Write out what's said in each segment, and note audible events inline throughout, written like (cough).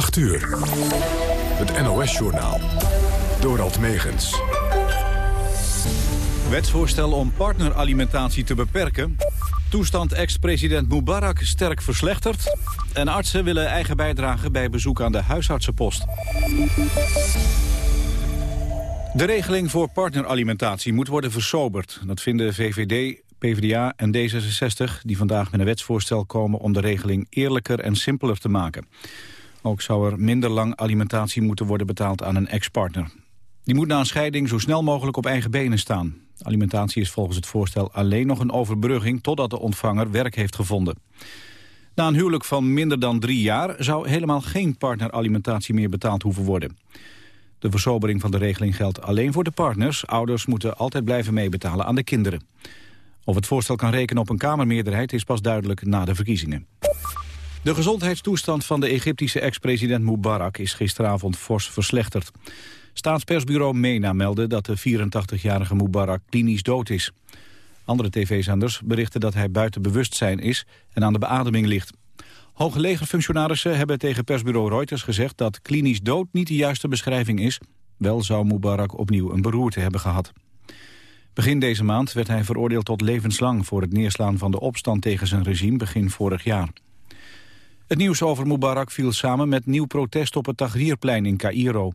8 uur. Het NOS-journaal. Dorald Megens. Wetsvoorstel om partneralimentatie te beperken. Toestand ex-president Mubarak sterk verslechterd. En artsen willen eigen bijdrage bij bezoek aan de huisartsenpost. De regeling voor partneralimentatie moet worden versoberd. Dat vinden VVD, PvdA en D66... die vandaag met een wetsvoorstel komen om de regeling eerlijker en simpeler te maken. Ook zou er minder lang alimentatie moeten worden betaald aan een ex-partner. Die moet na een scheiding zo snel mogelijk op eigen benen staan. Alimentatie is volgens het voorstel alleen nog een overbrugging... totdat de ontvanger werk heeft gevonden. Na een huwelijk van minder dan drie jaar... zou helemaal geen partneralimentatie meer betaald hoeven worden. De versobering van de regeling geldt alleen voor de partners. Ouders moeten altijd blijven meebetalen aan de kinderen. Of het voorstel kan rekenen op een Kamermeerderheid... is pas duidelijk na de verkiezingen. De gezondheidstoestand van de Egyptische ex-president Mubarak is gisteravond fors verslechterd. Staatspersbureau MENA meldde dat de 84-jarige Mubarak klinisch dood is. Andere tv-zenders berichten dat hij buiten bewustzijn is en aan de beademing ligt. Hoge legerfunctionarissen hebben tegen persbureau Reuters gezegd dat klinisch dood niet de juiste beschrijving is. Wel zou Mubarak opnieuw een beroerte hebben gehad. Begin deze maand werd hij veroordeeld tot levenslang voor het neerslaan van de opstand tegen zijn regime begin vorig jaar. Het nieuws over Mubarak viel samen met nieuw protest op het Tahrirplein in Cairo.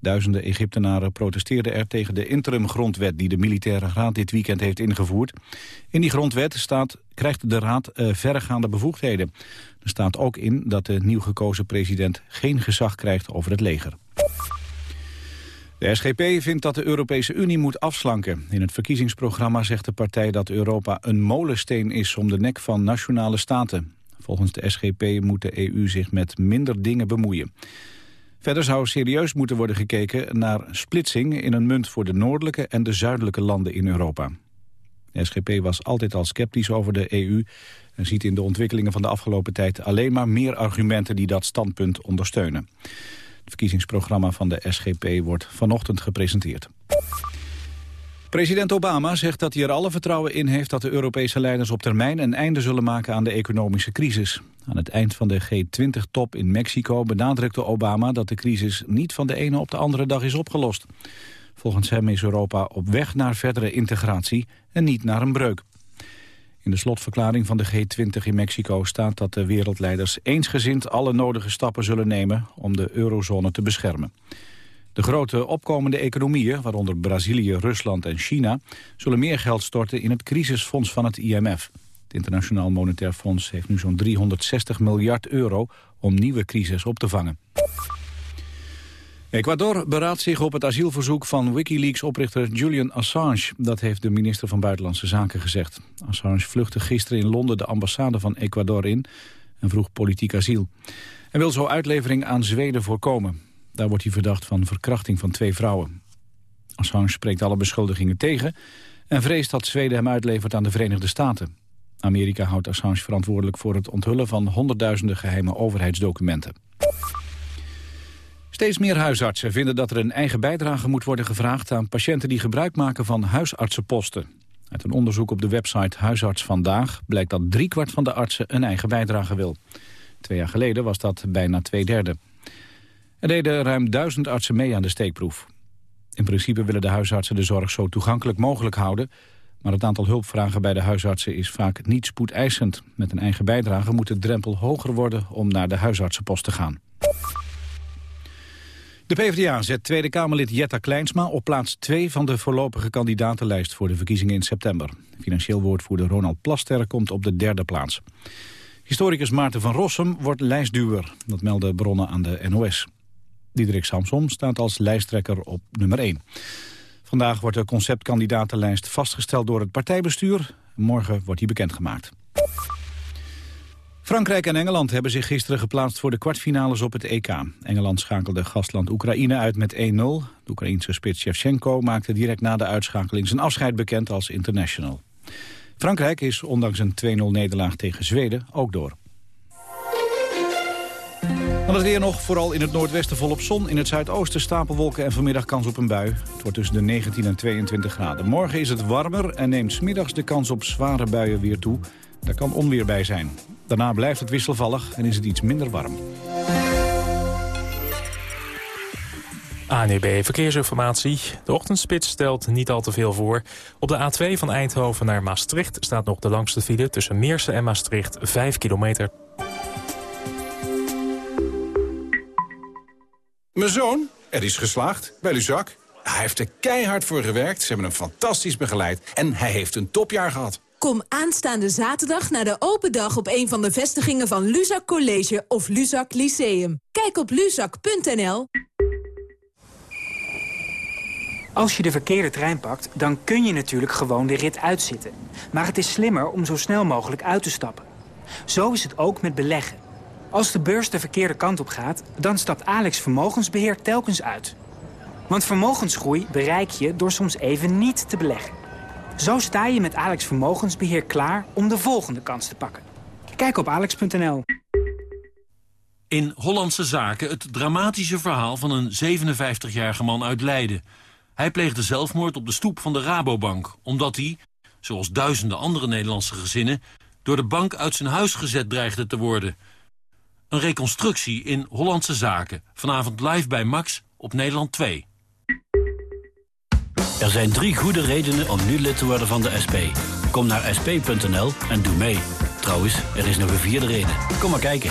Duizenden Egyptenaren protesteerden er tegen de interim-grondwet... die de militaire raad dit weekend heeft ingevoerd. In die grondwet staat, krijgt de raad uh, verregaande bevoegdheden. Er staat ook in dat de nieuw gekozen president geen gezag krijgt over het leger. De SGP vindt dat de Europese Unie moet afslanken. In het verkiezingsprogramma zegt de partij dat Europa een molensteen is... om de nek van nationale staten. Volgens de SGP moet de EU zich met minder dingen bemoeien. Verder zou serieus moeten worden gekeken naar splitsing in een munt voor de noordelijke en de zuidelijke landen in Europa. De SGP was altijd al sceptisch over de EU en ziet in de ontwikkelingen van de afgelopen tijd alleen maar meer argumenten die dat standpunt ondersteunen. Het verkiezingsprogramma van de SGP wordt vanochtend gepresenteerd. President Obama zegt dat hij er alle vertrouwen in heeft dat de Europese leiders op termijn een einde zullen maken aan de economische crisis. Aan het eind van de G20-top in Mexico benadrukte Obama dat de crisis niet van de ene op de andere dag is opgelost. Volgens hem is Europa op weg naar verdere integratie en niet naar een breuk. In de slotverklaring van de G20 in Mexico staat dat de wereldleiders eensgezind alle nodige stappen zullen nemen om de eurozone te beschermen. De grote opkomende economieën, waaronder Brazilië, Rusland en China... zullen meer geld storten in het crisisfonds van het IMF. Het Internationaal Monetair Fonds heeft nu zo'n 360 miljard euro... om nieuwe crisis op te vangen. Ecuador beraadt zich op het asielverzoek van Wikileaks-oprichter Julian Assange. Dat heeft de minister van Buitenlandse Zaken gezegd. Assange vluchtte gisteren in Londen de ambassade van Ecuador in... en vroeg politiek asiel. Hij wil zo uitlevering aan Zweden voorkomen. Daar wordt hij verdacht van verkrachting van twee vrouwen. Assange spreekt alle beschuldigingen tegen... en vreest dat Zweden hem uitlevert aan de Verenigde Staten. Amerika houdt Assange verantwoordelijk voor het onthullen van honderdduizenden geheime overheidsdocumenten. Steeds meer huisartsen vinden dat er een eigen bijdrage moet worden gevraagd aan patiënten die gebruik maken van huisartsenposten. Uit een onderzoek op de website Huisarts Vandaag blijkt dat driekwart van de artsen een eigen bijdrage wil. Twee jaar geleden was dat bijna twee derde. Er deden ruim duizend artsen mee aan de steekproef. In principe willen de huisartsen de zorg zo toegankelijk mogelijk houden... maar het aantal hulpvragen bij de huisartsen is vaak niet spoedeisend. Met een eigen bijdrage moet de drempel hoger worden om naar de huisartsenpost te gaan. De PvdA zet Tweede Kamerlid Jetta Kleinsma op plaats 2 van de voorlopige kandidatenlijst voor de verkiezingen in september. Financieel woordvoerder Ronald Plaster komt op de derde plaats. Historicus Maarten van Rossum wordt lijstduwer, dat melden bronnen aan de NOS. Diederik Samsom staat als lijsttrekker op nummer 1. Vandaag wordt de conceptkandidatenlijst vastgesteld door het partijbestuur. Morgen wordt die bekendgemaakt. Frankrijk en Engeland hebben zich gisteren geplaatst voor de kwartfinales op het EK. Engeland schakelde gastland Oekraïne uit met 1-0. De Oekraïense spits Shevchenko maakte direct na de uitschakeling zijn afscheid bekend als international. Frankrijk is ondanks een 2-0 nederlaag tegen Zweden ook door. Dan het weer nog, vooral in het noordwesten volop zon. In het zuidoosten stapelwolken en vanmiddag kans op een bui. Het wordt tussen de 19 en 22 graden. Morgen is het warmer en neemt smiddags de kans op zware buien weer toe. Daar kan onweer bij zijn. Daarna blijft het wisselvallig en is het iets minder warm. ANEB Verkeersinformatie. De ochtendspits stelt niet al te veel voor. Op de A2 van Eindhoven naar Maastricht staat nog de langste file... tussen Meersen en Maastricht, 5 kilometer. Mijn zoon, er is geslaagd bij Luzak. Hij heeft er keihard voor gewerkt, ze hebben hem fantastisch begeleid... en hij heeft een topjaar gehad. Kom aanstaande zaterdag naar de open dag op een van de vestigingen van Luzak College of Luzak Lyceum. Kijk op luzak.nl. Als je de verkeerde trein pakt, dan kun je natuurlijk gewoon de rit uitzitten. Maar het is slimmer om zo snel mogelijk uit te stappen. Zo is het ook met beleggen. Als de beurs de verkeerde kant op gaat, dan stapt Alex Vermogensbeheer telkens uit. Want vermogensgroei bereik je door soms even niet te beleggen. Zo sta je met Alex Vermogensbeheer klaar om de volgende kans te pakken. Kijk op alex.nl. In Hollandse Zaken het dramatische verhaal van een 57-jarige man uit Leiden. Hij pleegde zelfmoord op de stoep van de Rabobank... omdat hij, zoals duizenden andere Nederlandse gezinnen... door de bank uit zijn huis gezet dreigde te worden. Een reconstructie in Hollandse Zaken. Vanavond live bij Max op Nederland 2. Er zijn drie goede redenen om nu lid te worden van de SP. Kom naar sp.nl en doe mee. Trouwens, er is nog een vierde reden. Kom maar kijken.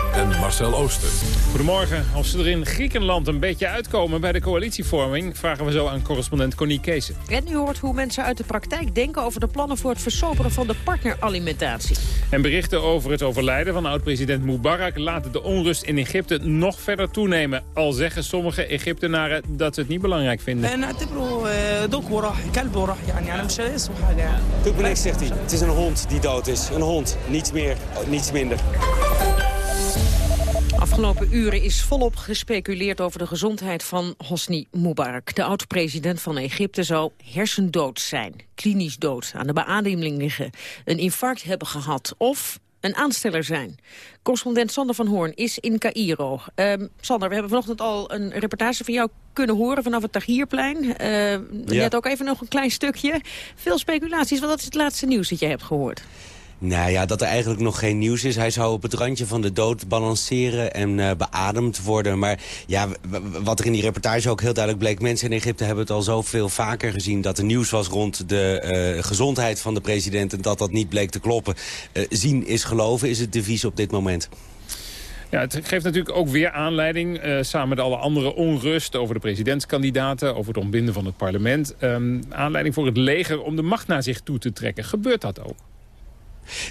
en Marcel Ooster. Goedemorgen. Of ze er in Griekenland een beetje uitkomen bij de coalitievorming... vragen we zo aan correspondent Connie Kees. En u hoort hoe mensen uit de praktijk denken over de plannen... voor het versoberen van de partneralimentatie. En berichten over het overlijden van oud-president Mubarak... laten de onrust in Egypte nog verder toenemen. Al zeggen sommige Egyptenaren dat ze het niet belangrijk vinden. Doe niks, zegt hij. Het is een hond die dood is. Een hond. Niets meer, niets minder. Afgelopen uren is volop gespeculeerd over de gezondheid van Hosni Mubarak. De oud-president van Egypte zou hersendood zijn, klinisch dood, aan de beademing liggen, een infarct hebben gehad of een aansteller zijn. Correspondent Sander van Hoorn is in Cairo. Um, Sander, we hebben vanochtend al een reportage van jou kunnen horen vanaf het Tahrirplein. Uh, Net ook even nog een klein stukje. Veel speculaties, wat is het laatste nieuws dat je hebt gehoord? Nou ja, dat er eigenlijk nog geen nieuws is. Hij zou op het randje van de dood balanceren en uh, beademd worden. Maar ja, wat er in die reportage ook heel duidelijk bleek... mensen in Egypte hebben het al zoveel vaker gezien... dat er nieuws was rond de uh, gezondheid van de president... en dat dat niet bleek te kloppen. Uh, zien is geloven is het devies op dit moment. Ja, het geeft natuurlijk ook weer aanleiding, samen met alle andere onrust... over de presidentskandidaten, over het ontbinden van het parlement... Um, aanleiding voor het leger om de macht naar zich toe te trekken. Gebeurt dat ook?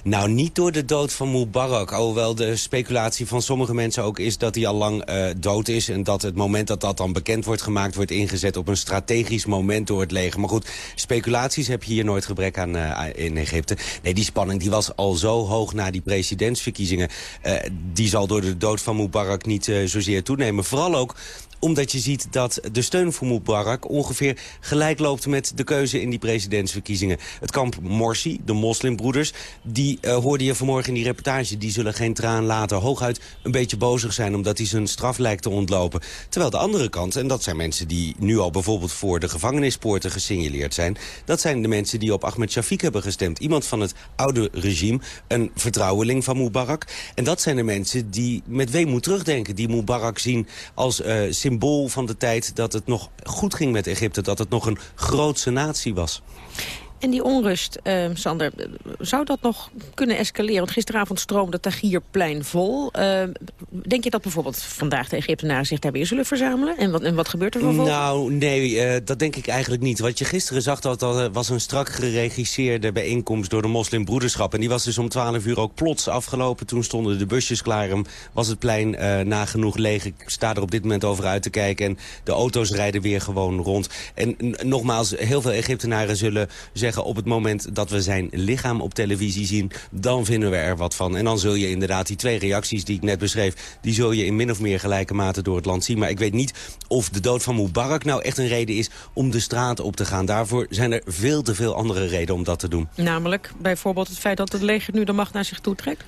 Nou, niet door de dood van Mubarak. Alhoewel de speculatie van sommige mensen ook is dat hij al lang uh, dood is... en dat het moment dat dat dan bekend wordt gemaakt... wordt ingezet op een strategisch moment door het leger. Maar goed, speculaties heb je hier nooit gebrek aan uh, in Egypte. Nee, die spanning die was al zo hoog na die presidentsverkiezingen. Uh, die zal door de dood van Mubarak niet zozeer toenemen. Vooral ook omdat je ziet dat de steun voor Mubarak ongeveer gelijk loopt met de keuze in die presidentsverkiezingen. Het kamp Morsi, de moslimbroeders, die uh, hoorde je vanmorgen in die reportage. Die zullen geen traan laten. Hooguit een beetje bozig zijn omdat hij zijn straf lijkt te ontlopen. Terwijl de andere kant, en dat zijn mensen die nu al bijvoorbeeld voor de gevangenispoorten gesignaleerd zijn. Dat zijn de mensen die op Ahmed Shafiq hebben gestemd. Iemand van het oude regime, een vertrouweling van Mubarak. En dat zijn de mensen die met weemoed terugdenken. Die Mubarak zien als uh, symbool van de tijd dat het nog goed ging met Egypte. Dat het nog een grootse natie was. En die onrust, uh, Sander, zou dat nog kunnen escaleren? Want gisteravond stroomde het Tagierplein vol. Uh, denk je dat bijvoorbeeld vandaag de Egyptenaren zich daar weer zullen verzamelen? En wat, en wat gebeurt er vervolgens? Nou, nee, uh, dat denk ik eigenlijk niet. Wat je gisteren zag, dat, dat was een strak geregisseerde bijeenkomst door de moslimbroederschap. En die was dus om 12 uur ook plots afgelopen. Toen stonden de busjes klaar was het plein nagenoeg leeg. Ik sta er op dit moment over uit te kijken. En de auto's rijden weer gewoon rond. En nogmaals, heel veel Egyptenaren zullen zeggen op het moment dat we zijn lichaam op televisie zien... dan vinden we er wat van. En dan zul je inderdaad die twee reacties die ik net beschreef... die zul je in min of meer gelijke mate door het land zien. Maar ik weet niet of de dood van Mubarak nou echt een reden is... om de straat op te gaan. Daarvoor zijn er veel te veel andere redenen om dat te doen. Namelijk bijvoorbeeld het feit dat het leger nu de macht naar zich toe trekt?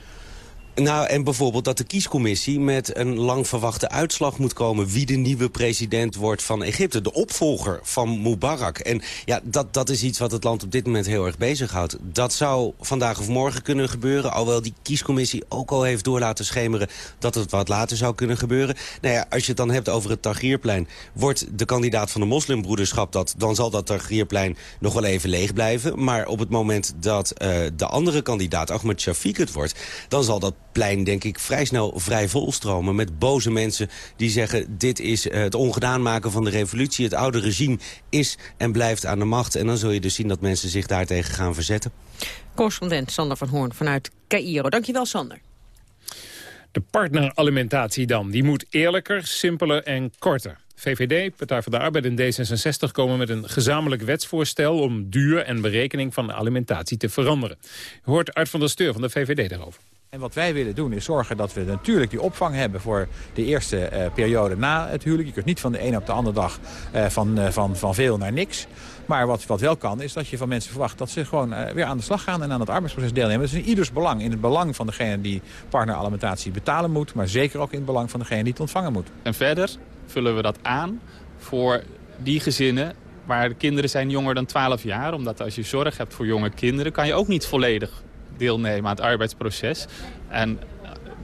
Nou, en bijvoorbeeld dat de kiescommissie met een lang verwachte uitslag moet komen... wie de nieuwe president wordt van Egypte. De opvolger van Mubarak. En ja, dat, dat is iets wat het land op dit moment heel erg bezighoudt. Dat zou vandaag of morgen kunnen gebeuren. Alhoewel die kiescommissie ook al heeft door laten schemeren... dat het wat later zou kunnen gebeuren. Nou ja, als je het dan hebt over het Tahrirplein... wordt de kandidaat van de moslimbroederschap dat... dan zal dat Tahrirplein nog wel even leeg blijven. Maar op het moment dat uh, de andere kandidaat, Ahmed Shafiq, het wordt... dan zal dat plein, denk ik, vrij snel vrij volstromen... met boze mensen die zeggen... dit is uh, het ongedaan maken van de revolutie. Het oude regime is en blijft aan de macht. En dan zul je dus zien dat mensen zich daartegen gaan verzetten. Correspondent Sander van Hoorn vanuit Cairo. Dankjewel, Sander. De partneralimentatie dan. Die moet eerlijker, simpeler en korter. VVD, Partij van de Arbeid en D66 komen met een gezamenlijk wetsvoorstel... om duur en berekening van de alimentatie te veranderen. U hoort uit van der Steur van de VVD daarover. En wat wij willen doen is zorgen dat we natuurlijk die opvang hebben voor de eerste uh, periode na het huwelijk. Je kunt niet van de ene op de andere dag uh, van, uh, van, van veel naar niks. Maar wat, wat wel kan is dat je van mensen verwacht dat ze gewoon weer aan de slag gaan en aan het arbeidsproces deelnemen. Dat is in ieders belang. In het belang van degene die partneralimentatie betalen moet. Maar zeker ook in het belang van degene die het ontvangen moet. En verder vullen we dat aan voor die gezinnen waar de kinderen zijn jonger dan 12 jaar. Omdat als je zorg hebt voor jonge kinderen kan je ook niet volledig deelnemen aan het arbeidsproces. En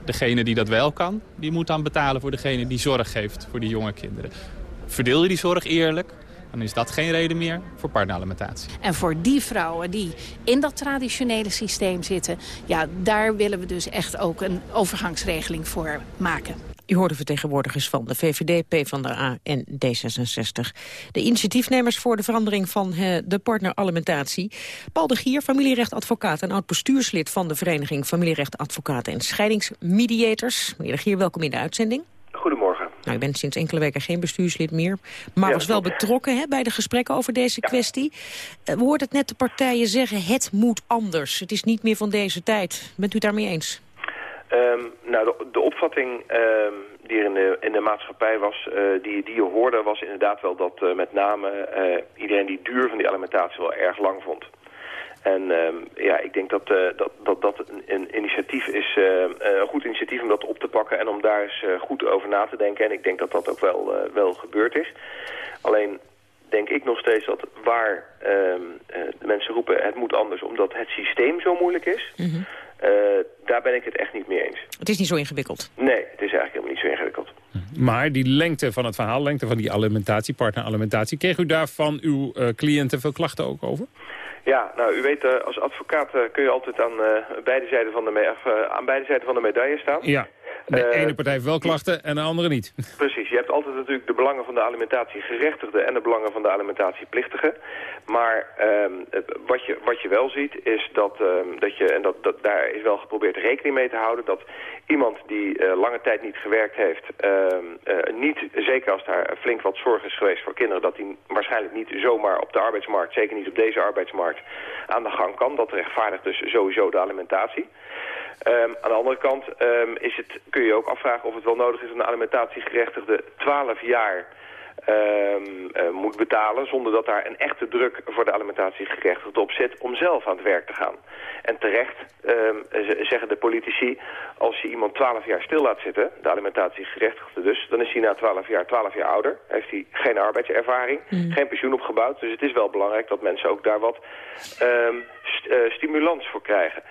degene die dat wel kan, die moet dan betalen voor degene die zorg geeft voor die jonge kinderen. Verdeel je die zorg eerlijk, dan is dat geen reden meer voor partneralimentatie. En voor die vrouwen die in dat traditionele systeem zitten... ja, daar willen we dus echt ook een overgangsregeling voor maken. U hoorde vertegenwoordigers van de VVD, PvdA en D66. De initiatiefnemers voor de verandering van de partneralimentatie. Paul de Gier, familierechtadvocaat en oud-bestuurslid van de vereniging Familierechtadvocaten en Scheidingsmediators. Meneer de Gier, welkom in de uitzending. Goedemorgen. Nou, ik ben sinds enkele weken geen bestuurslid meer, maar ja, was wel betrokken hè, bij de gesprekken over deze kwestie. Ja. we hoorden het net de partijen zeggen, het moet anders. Het is niet meer van deze tijd. Bent u het daarmee eens? Um, nou, de, opvatting um, die er in de, in de maatschappij was, uh, die, die je hoorde, was inderdaad wel dat uh, met name uh, iedereen die duur van die alimentatie wel erg lang vond. En um, ja, ik denk dat dat, dat, dat een, initiatief is, een goed initiatief om dat op te pakken en om daar eens goed over na te denken. En ik denk dat dat ook wel, wel gebeurd is. Alleen denk ik nog steeds dat waar de mensen roepen het moet anders omdat het systeem zo moeilijk is... -hmm. Uh, daar ben ik het echt niet mee eens. Het is niet zo ingewikkeld? Nee, het is eigenlijk helemaal niet zo ingewikkeld. Maar die lengte van het verhaal, lengte van die alimentatie, partneralimentatie... kreeg u daar van uw uh, cliënten veel klachten ook over? Ja, nou, u weet, uh, als advocaat kun je altijd aan, beide zijden van de aan beide zijden van de medaille staan. Ja. De ene partij heeft wel klachten en de andere niet. (laughs) Precies. Je hebt altijd natuurlijk de belangen van de alimentatiegerechtigden en de belangen van de alimentatieplichtegen. Maar um, wat, je, wat je wel ziet is dat, um, dat je, en dat, dat, daar is wel geprobeerd rekening mee te houden, dat iemand die uh, lange tijd niet gewerkt heeft, um, uh, niet, zeker als daar flink wat zorg is geweest voor kinderen, dat hij waarschijnlijk niet zomaar op de arbeidsmarkt, zeker niet op deze arbeidsmarkt, aan de gang kan. Dat rechtvaardigt dus sowieso de alimentatie. Um, aan de andere kant um, is het, kun je ook afvragen of het wel nodig is om de alimentatiegerechtigde 12 jaar um, uh, moet betalen... zonder dat daar een echte druk voor de alimentatiegerechtigde op zit om zelf aan het werk te gaan. En terecht zeggen de politici, als je iemand 12 jaar stil laat zitten, de alimentatiegerechtigde dus... dan is hij na 12 jaar 12 jaar ouder, heeft hij geen arbeidservaring, mm. geen pensioen opgebouwd. Dus het is wel belangrijk dat mensen ook daar wat st uh, stimulans voor krijgen.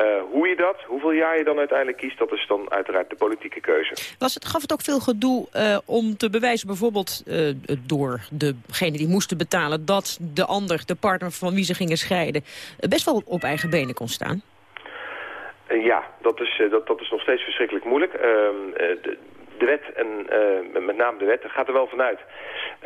Uh, hoe je dat, hoeveel jaar je dan uiteindelijk kiest, dat is dan uiteraard de politieke keuze. Was het, gaf het ook veel gedoe uh, om te bewijzen, bijvoorbeeld uh, door degene die moesten betalen... dat de ander, de partner van wie ze gingen scheiden, best wel op eigen benen kon staan? ja, dat is, dat, dat is nog steeds verschrikkelijk moeilijk. Ehm, de, de wet, en uh, met name de wet, gaat er wel vanuit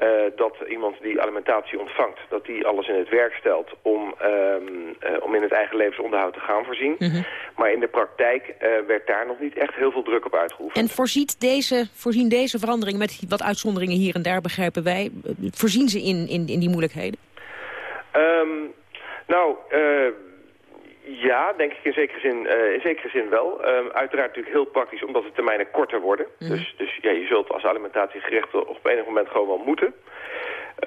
uh, dat iemand die alimentatie ontvangt, dat die alles in het werk stelt om, um, uh, om in het eigen levensonderhoud te gaan voorzien. Mm -hmm. Maar in de praktijk werd daar nog niet echt heel veel druk op uitgeoefend. En voorziet deze, voorzien deze verandering met wat uitzonderingen hier en daar, begrijpen wij, voorzien ze in, in, in die moeilijkheden? Um, nou, ja, denk ik in zekere zin, uh, in zekere zin wel. Um, uiteraard natuurlijk heel praktisch omdat de termijnen korter worden. Mm. Dus, dus ja, je zult als alimentatiegerechte op enig moment gewoon wel moeten.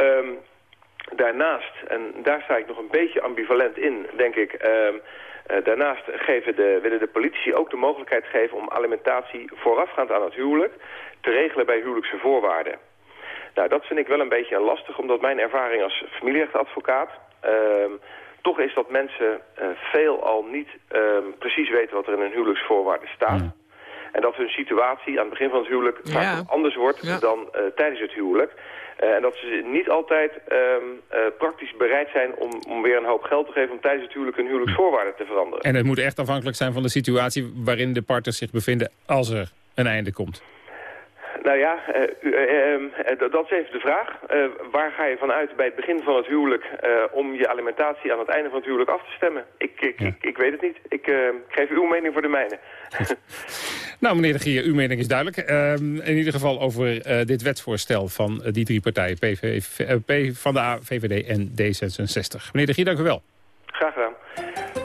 Um, daarnaast, en daar sta ik nog een beetje ambivalent in, denk ik... Um, Eh, daarnaast geven de, willen de politici ook de mogelijkheid geven om alimentatie voorafgaand aan het huwelijk te regelen bij huwelijkse voorwaarden. Nou, dat vind ik wel een beetje lastig, omdat mijn ervaring als familierechtadvocaat... Ehm, toch is dat mensen uh, veel al niet ehm, precies weten wat er in hun huwelijksvoorwaarden staat. En dat hun situatie aan het begin van het huwelijk vaak anders wordt dan uh, tijdens het huwelijk. Uh, en dat ze niet altijd um, uh, praktisch bereid zijn om, om weer een hoop geld te geven... om tijdens het huwelijk hun huwelijksvoorwaarden te veranderen. En het moet echt afhankelijk zijn van de situatie waarin de partners zich bevinden... als er een einde komt. Nou ja, uh, dat is even de vraag. waar ga je vanuit bij het begin van het huwelijk om je alimentatie aan het einde van het huwelijk af te stemmen? Ik, ik, ik, ik, weet het niet. Ik geef uw mening voor de mijne. (laughs) nou, meneer de Gier, uw mening is duidelijk. Ehm, in ieder geval over dit wetsvoorstel van die drie partijen, PV, P van de A, VVD en D66. Meneer de Gier, dank u wel. Graag gedaan.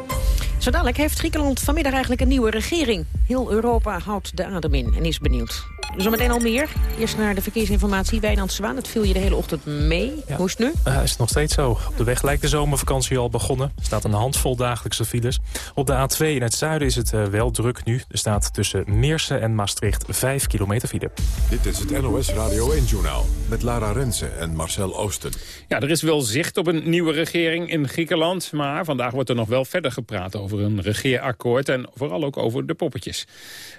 Zo dadelijk heeft Griekenland vanmiddag eigenlijk een nieuwe regering. Heel Europa houdt de adem in en is benieuwd. Zometeen al meer. Eerst naar de verkeersinformatie. Wijnand Zwaan, het viel je de hele ochtend mee. Hoe is het nu? Uh, is het nog steeds zo. Op de weg lijkt de zomervakantie al begonnen. Er staat een handvol dagelijkse files. Op de A2 in het zuiden is het uh, wel druk nu. Er staat tussen Meersen en Maastricht 5 kilometer file. Dit is het NOS Radio 1-journaal met Lara Rensen en Marcel Oosten. Ja, er is wel zicht op een nieuwe regering in Griekenland. Maar vandaag wordt er nog wel verder gepraat over een regeerakkoord... en vooral ook over de poppetjes.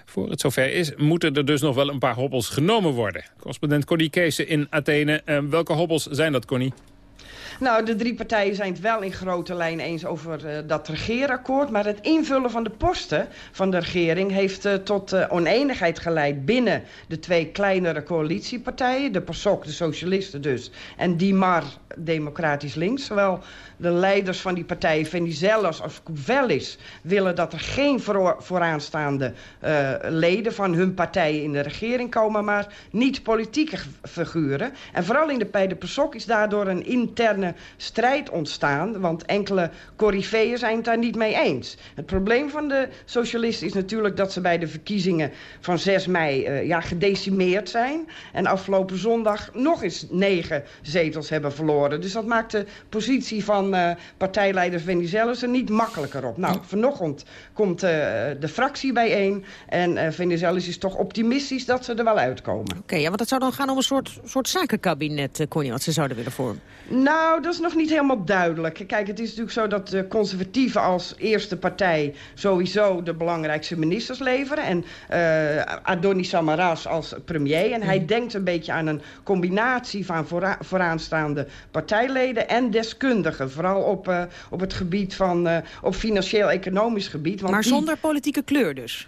Voor het zover is, moeten er dus nog wel een paar hobbels genomen worden. Correspondent Connie Kees in Athene. Uh, welke hobbels zijn dat, Connie? Nou, de drie partijen zijn het wel in grote lijn eens over uh, dat regeerakkoord. Maar het invullen van de posten van de regering heeft uh, tot uh, oneenigheid geleid binnen de twee kleinere coalitiepartijen. De PASOK, de socialisten dus, en Dimar, democratisch links. Zowel de leiders van die partijen, Venizelos als Kouvelis... willen dat er geen voor, vooraanstaande leden van hun partijen in de regering komen... maar niet politieke figuren. En vooral in de, bij de PASOK is daardoor een interne strijd ontstaan... want enkele coryfeeën zijn het daar niet mee eens. Het probleem van de socialisten is natuurlijk dat ze bij de verkiezingen van 6 mei... Uh, ja, gedecimeerd zijn en afgelopen zondag nog eens negen zetels hebben verloren. Dus dat maakt de positie van uh, partijleider Venizelos er niet makkelijker op. Nou, vanochtend komt uh, de fractie bijeen en uh, Venizelos is toch optimistisch dat ze er wel uitkomen. Oké, okay, ja, want het zou dan gaan om een soort, soort zakenkabinet, Connie, wat ze zouden willen vormen. Nou, dat is nog niet helemaal duidelijk. Kijk, het is natuurlijk zo dat de conservatieven als eerste partij sowieso de belangrijkste ministers leveren. En uh, Adonis Samaras als premier. En hij mm. denkt een beetje aan een combinatie van voora vooraanstaande partijleden en deskundigen. Vooral op, uh, op het gebied van, uh, op financieel-economisch gebied. Want maar zonder die... politieke kleur dus?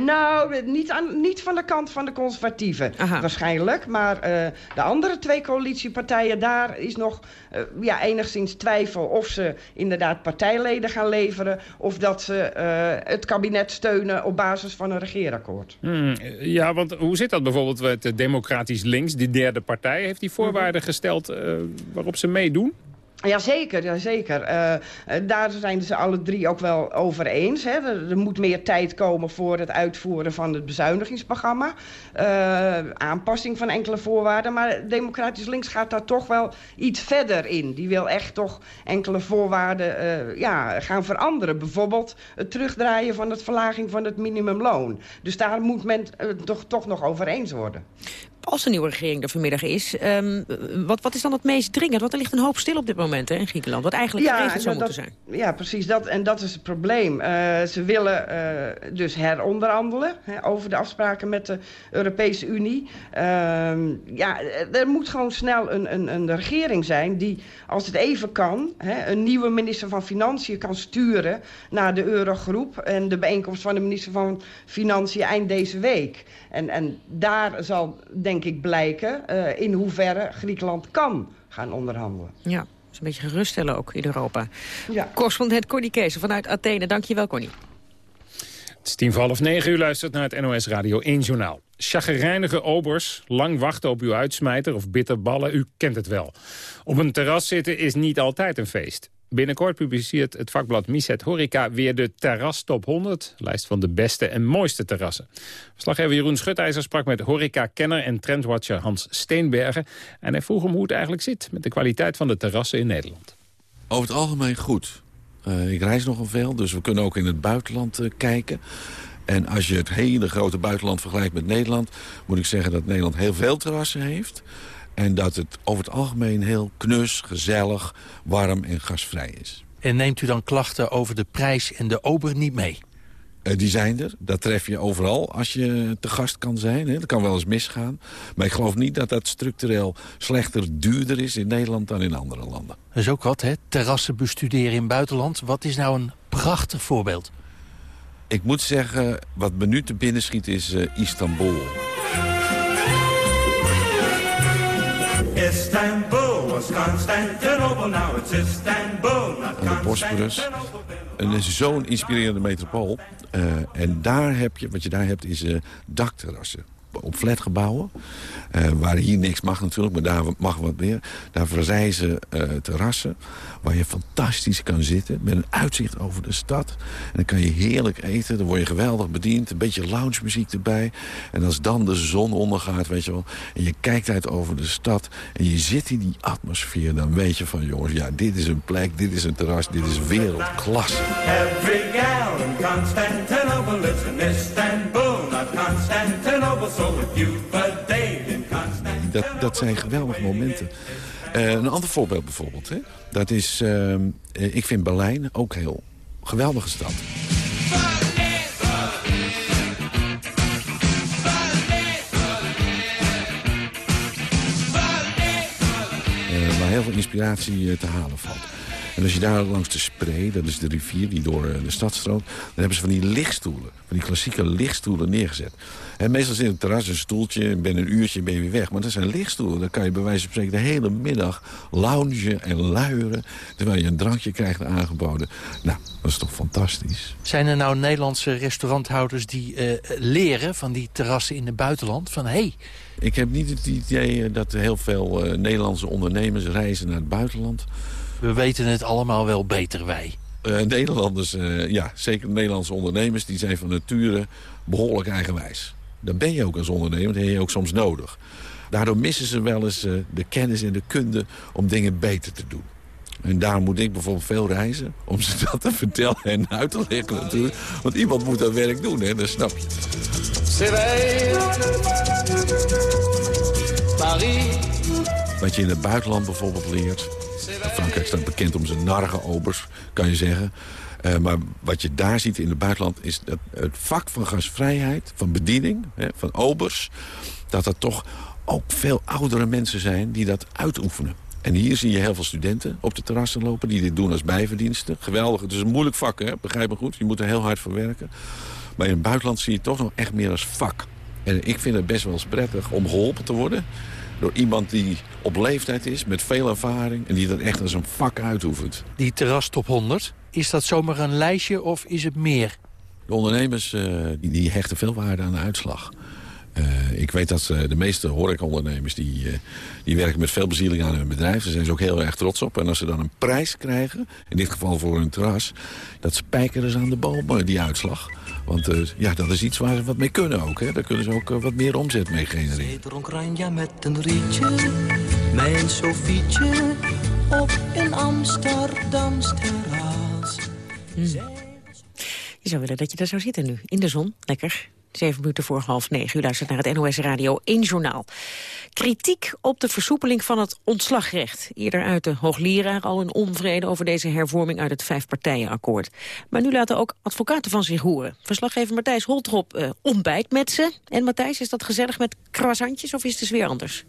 Nou, niet, aan, niet van de kant van de conservatieven Aha. waarschijnlijk. Maar uh, de andere twee coalitiepartijen, daar is nog uh, ja, enigszins twijfel... of ze inderdaad partijleden gaan leveren... of dat ze uh, het kabinet steunen op basis van een regeerakkoord. Hmm, ja, want hoe zit dat bijvoorbeeld met Democratisch Links? Die derde partij heeft die voorwaarden mm -hmm. gesteld waarop ze meedoen? Jazeker, jazeker. Uh, daar zijn ze alle drie ook wel over eens. Hè. Er, moet meer tijd komen voor het uitvoeren van het bezuinigingsprogramma. Uh, aanpassing van enkele voorwaarden. Maar Democratisch Links gaat daar toch wel iets verder in. Die wil echt toch enkele voorwaarden ja, gaan veranderen. Bijvoorbeeld het terugdraaien van het verlaging van het minimumloon. Dus daar moet men toch, toch nog over eens worden als de nieuwe regering er vanmiddag is, um, wat, wat is dan het meest dringend? Want er ligt een hoop stil op dit moment hè, in Griekenland, wat eigenlijk ja, geregeld zou dat, moeten zijn. Ja, precies, dat, en dat is het probleem. Uh, ze willen uh, dus heronderhandelen hè, over de afspraken met de Europese Unie. Uh, ja, er moet gewoon snel een, een, een regering zijn die, als het even kan, hè, een nieuwe minister van Financiën kan sturen naar de Eurogroep en de bijeenkomst van de minister van Financiën eind deze week. En, en daar zal, denk ik, blijken uh, in hoeverre Griekenland kan gaan onderhandelen. Ja, dat is een beetje geruststellen ook in Europa. Ja. Correspondent Connie Kees vanuit Athene. Dankjewel, Connie. Het is tien voor half negen. U luistert naar het NOS Radio 1 Journaal. Chagrijnige obers, lang wachten op uw uitsmijter of bitterballen, u kent het wel. Op een terras zitten is niet altijd een feest. Binnenkort publiceert het vakblad Miset Horeca weer de Terras Top 100. Lijst van de beste en mooiste terrassen. Verslaggever Jeroen Schutijzer sprak met horeca-kenner en trendwatcher Hans Steenbergen. En hij vroeg hem hoe het eigenlijk zit met de kwaliteit van de terrassen in Nederland. Over het algemeen goed. ik reis nogal veel, dus we kunnen ook in het buitenland kijken. En als je het hele grote buitenland vergelijkt met Nederland... moet ik zeggen dat Nederland heel veel terrassen heeft. En dat het over het algemeen heel knus, gezellig, warm en gasvrij is. En neemt u dan klachten over de prijs en de ober niet mee? Uh, die zijn er. Dat tref je overal als je te gast kan zijn. Hè. Dat kan wel eens misgaan. Maar ik geloof niet dat dat structureel slechter duurder is in Nederland dan in andere landen. Dat is ook wat, hè? Terrassen bestuderen in het buitenland. Wat is nou een prachtig voorbeeld? Ik moet zeggen, wat me nu te binnen schiet is uh, Istanbul. Istanbul was Constantinople, now it's Istanbul, not de Bosporus. Een zo'n inspirerende metropool. Uh, en daar heb je, wat je daar hebt, is uh, dakterrassen op flatgebouwen. Uh, waar hier niks mag natuurlijk, maar daar mag wat meer. Daar verrijzen uh, terrassen waar je fantastisch kan zitten... met een uitzicht over de stad. En dan kan je heerlijk eten, dan word je geweldig bediend. Een beetje lounge muziek erbij. En als dan de zon ondergaat, weet je wel... en je kijkt uit over de stad en je zit in die atmosfeer... dan weet je van, jongens, ja, dit is een plek, dit is een terras, dit is wereldklasse. Every Dat, dat zijn geweldige momenten. Uh, een ander voorbeeld bijvoorbeeld, hè? dat is, uh, ik vind Berlijn ook heel geweldige stad. Uh, waar heel veel inspiratie te halen valt. En als je daar langs de Spree, dat is de rivier die door de stad stroomt... dan hebben ze van die lichtstoelen, van die klassieke lichtstoelen neergezet. En meestal zit het terras een stoeltje, ben een uurtje ben je weer weg. Maar dat zijn lichtstoelen. Dan kan je bij wijze van spreken de hele middag loungen en luieren... terwijl je een drankje krijgt aangeboden. Nou, dat is toch fantastisch. Zijn er nou Nederlandse restauranthouders die uh, leren van die terrassen in het buitenland? Van hey, ik heb niet het idee dat heel veel uh, Nederlandse ondernemers reizen naar het buitenland. We weten het allemaal wel beter, wij. Uh, Nederlanders, uh, ja, zeker Nederlandse ondernemers... die zijn van nature behoorlijk eigenwijs. Dan ben je ook als ondernemer, dat heb je ook soms nodig. Daardoor missen ze wel eens uh, de kennis en de kunde om dingen beter te doen. En daarom moet ik bijvoorbeeld veel reizen om ze dat te vertellen en uit te leggen natuurlijk. Want iemand moet dat werk doen, hè, dat snap je. Wat je in het buitenland bijvoorbeeld leert. Frankrijk staat bekend om zijn narige obers, kan je zeggen. Uh, maar wat je daar ziet in het buitenland is dat het vak van gasvrijheid, van bediening, hè, van obers... dat er toch ook veel oudere mensen zijn die dat uitoefenen. En hier zie je heel veel studenten op de terrassen lopen... die dit doen als bijverdiensten. Geweldig, het is een moeilijk vak, hè? begrijp me goed. Je moet er heel hard voor werken. Maar in het buitenland zie je het toch nog echt meer als vak. En ik vind het best wel eens prettig om geholpen te worden door iemand die op leeftijd is, met veel ervaring... en die dat echt als een vak uitoefent. Die terras top 100, is dat zomaar een lijstje of is het meer? De ondernemers uh, die, die, hechten veel waarde aan de uitslag. Uh, ik weet dat uh, de meeste horecaondernemers die, die werken met veel bezieling aan hun bedrijf. Daar zijn ze ook heel erg trots op. En als ze dan een prijs krijgen, in dit geval voor hun terras... dat spijkeren ze aan de boom, die uitslag. Want uh, ja, dat is iets waar ze wat mee kunnen ook. Hè. Daar kunnen ze ook uh, wat meer omzet mee genereren. Zij dronk Ranja met een rietje, mijn Sofietje, op een Amsterdams terras. Hmm. Je zou willen dat je daar zou zitten nu, in de zon. Lekker. Zeven minuten voor half negen. U luistert naar het NOS Radio 1 Journaal. Kritiek op de versoepeling van het ontslagrecht. Eerder uit de hoogleraar al een onvrede over deze hervorming uit het vijfpartijenakkoord. Maar nu laten ook advocaten van zich horen. Verslaggever Matthijs Holtrop uh, ontbijt met ze. En Matthijs, is dat gezellig met croissantjes of is het weer anders?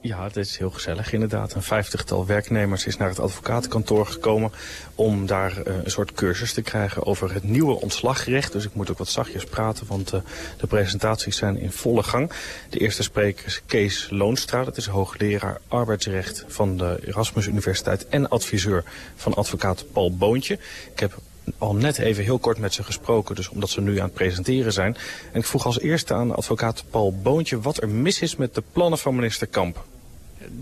Ja, het is heel gezellig inderdaad. Een vijftigtal werknemers is naar het advocatenkantoor gekomen om daar uh, een soort cursus te krijgen over het nieuwe ontslagrecht. Dus ik moet ook wat zachtjes praten, want uh, de presentaties zijn in volle gang. De eerste spreker is Kees Loonstra, dat is hoogleraar arbeidsrecht van de Erasmus Universiteit en adviseur van advocaat Paul Boontje. Ik heb al net even heel kort met ze gesproken, dus omdat ze nu aan het presenteren zijn. En ik vroeg als eerste aan advocaat Paul Boontje wat er mis is met de plannen van minister Kamp.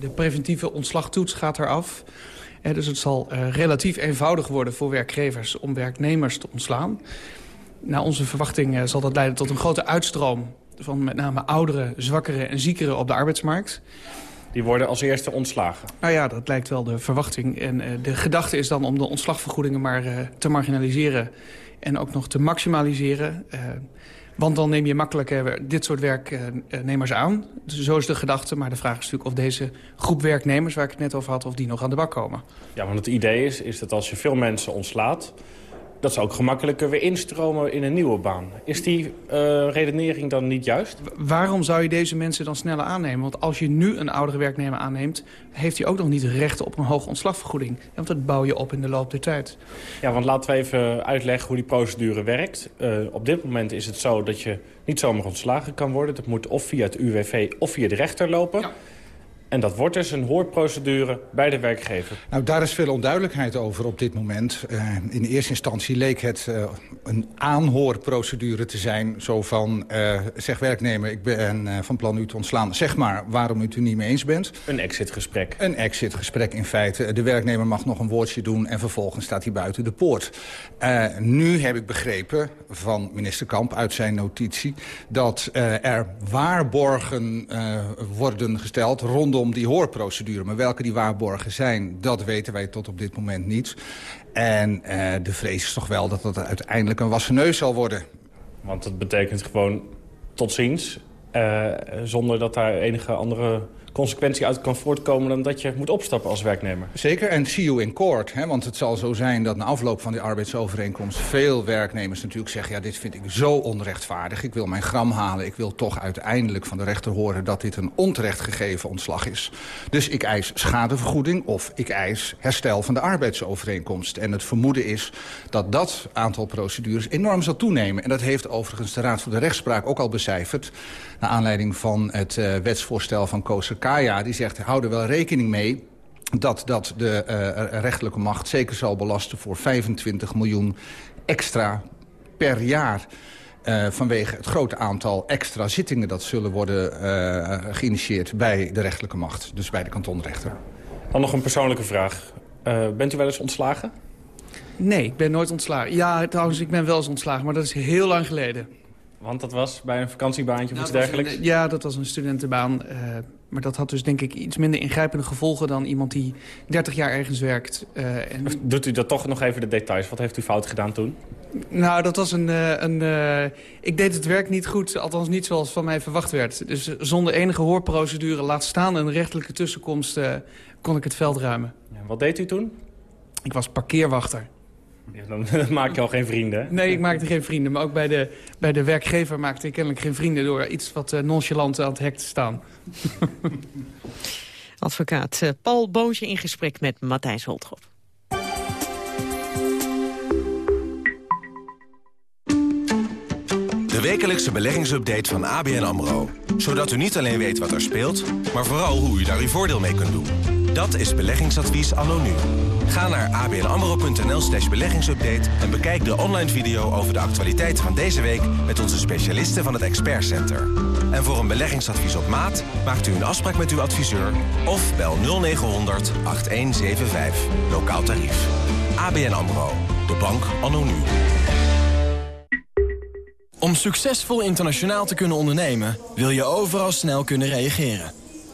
De preventieve ontslagtoets gaat eraf. dus het zal uh, relatief eenvoudig worden voor werkgevers om werknemers te ontslaan. Naar onze verwachting uh, zal dat leiden tot een grote uitstroom van met name ouderen, zwakkere en ziekere op de arbeidsmarkt. Die worden als eerste ontslagen. Nou ja, dat lijkt wel de verwachting. En uh, de gedachte is dan om de ontslagvergoedingen maar uh, te marginaliseren... en ook nog te maximaliseren. Uh, want dan neem je makkelijk dit soort werknemers aan. Dus zo is de gedachte. Maar de vraag is natuurlijk of deze groep werknemers... waar ik het net over had, of die nog aan de bak komen. Ja, want het idee is, is dat als je veel mensen ontslaat dat ze ook gemakkelijker weer instromen in een nieuwe baan. Is die uh, redenering dan niet juist? Waarom zou je deze mensen dan sneller aannemen? Want als je nu een oudere werknemer aanneemt... heeft hij ook nog niet recht op een hoge ontslagvergoeding. Want dat bouw je op in de loop der tijd. Ja, want laten we even uitleggen hoe die procedure werkt. Uh, op dit moment is het zo dat je niet zomaar ontslagen kan worden. Dat moet of via het UWV of via de rechter lopen... Ja. En dat wordt dus een hoorprocedure bij de werkgever. Nou, daar is veel onduidelijkheid over op dit moment. Uh, in eerste instantie leek het uh, een aanhoorprocedure te zijn. Zo van, uh, zeg werknemer, ik ben van plan u te ontslaan. Zeg maar waarom u het er niet mee eens bent. Een exitgesprek. Een exitgesprek in feite. De werknemer mag nog een woordje doen en vervolgens staat hij buiten de poort. nu heb ik begrepen van minister Kamp uit zijn notitie... dat er waarborgen worden gesteld rondom rondom die hoorprocedure. Maar welke die waarborgen zijn, dat weten wij tot op dit moment niet. En uh, de vrees is toch wel dat dat uiteindelijk een wassen neus zal worden. Want dat betekent gewoon tot ziens... Uh, zonder dat daar enige andere consequentie uit kan voortkomen... dan dat je moet opstappen als werknemer. Zeker, en see you in court. Hè? Want het zal zo zijn dat na afloop van die arbeidsovereenkomst... veel werknemers natuurlijk zeggen... ja, dit vind ik zo onrechtvaardig. Ik wil mijn gram halen. Ik wil toch uiteindelijk van de rechter horen... dat dit een onterecht gegeven ontslag is. Dus ik eis schadevergoeding of ik eis herstel van de arbeidsovereenkomst. En het vermoeden is dat dat aantal procedures enorm zal toenemen. En dat heeft overigens de Raad voor de Rechtspraak ook al becijferd... naar aanleiding van het uh, wetsvoorstel van Koos Kaya die zegt, hou er wel rekening mee dat dat de uh, rechterlijke macht zeker zal belasten voor 25 miljoen extra per jaar. Uh, vanwege het grote aantal extra zittingen dat zullen worden uh, geïnitieerd bij de rechterlijke macht. Dus bij de kantonrechter. Dan nog een persoonlijke vraag. Uh, bent u wel eens ontslagen? Nee, ik ben nooit ontslagen. Ja, trouwens, ik ben wel eens ontslagen, maar dat is heel lang geleden. Want dat was bij een vakantiebaantje of nou, iets dergelijks? Een, ja, dat was een studentenbaan. Maar dat had dus denk ik iets minder ingrijpende gevolgen... dan iemand die 30 jaar ergens werkt. Uh, en... Doet u dat toch nog even de details? Wat heeft u fout gedaan toen? Nou, dat was een... Uh, een uh, ik deed het werk niet goed, althans niet zoals van mij verwacht werd. Dus zonder enige hoorprocedure, laat staan een rechtelijke tussenkomst... kon ik het veld ruimen. Ja, wat deed u toen? Ik was parkeerwachter. Ja, dan (laughs) maak je al geen vrienden. Nee, ik maakte geen vrienden. Maar ook bij de, bij de werkgever maakte ik kennelijk geen vrienden... door iets wat uh, nonchalant aan het hek te staan. (laughs) Advocaat uh, Paul Boosje in gesprek met Matthijs Holtrop. De wekelijkse beleggingsupdate van ABN AMRO. Zodat u niet alleen weet wat er speelt, maar vooral hoe u daar uw voordeel mee kunt doen. Dat is beleggingsadvies anno nu. Ga naar abnamro.nl slash beleggingsupdate... en bekijk de online video over de actualiteiten van deze week... met onze specialisten van het Expert Center. En voor een beleggingsadvies op maat... maakt u een afspraak met uw adviseur... of bel 0900 8175. Lokaal tarief. ABN AMRO. De bank anno nu. Om succesvol internationaal te kunnen ondernemen... wil je overal snel kunnen reageren.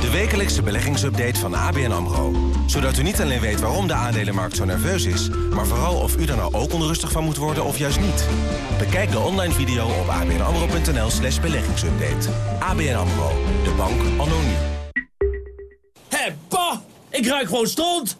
De wekelijkse beleggingsupdate van ABN AMRO. Zodat u niet alleen weet waarom de aandelenmarkt zo nerveus is... maar vooral of u er nou ook onrustig van moet worden of juist niet. Bekijk de online video op abnamro.nl slash beleggingsupdate. ABN AMRO, de bank nu. Hé, pa! Ik ruik gewoon stront!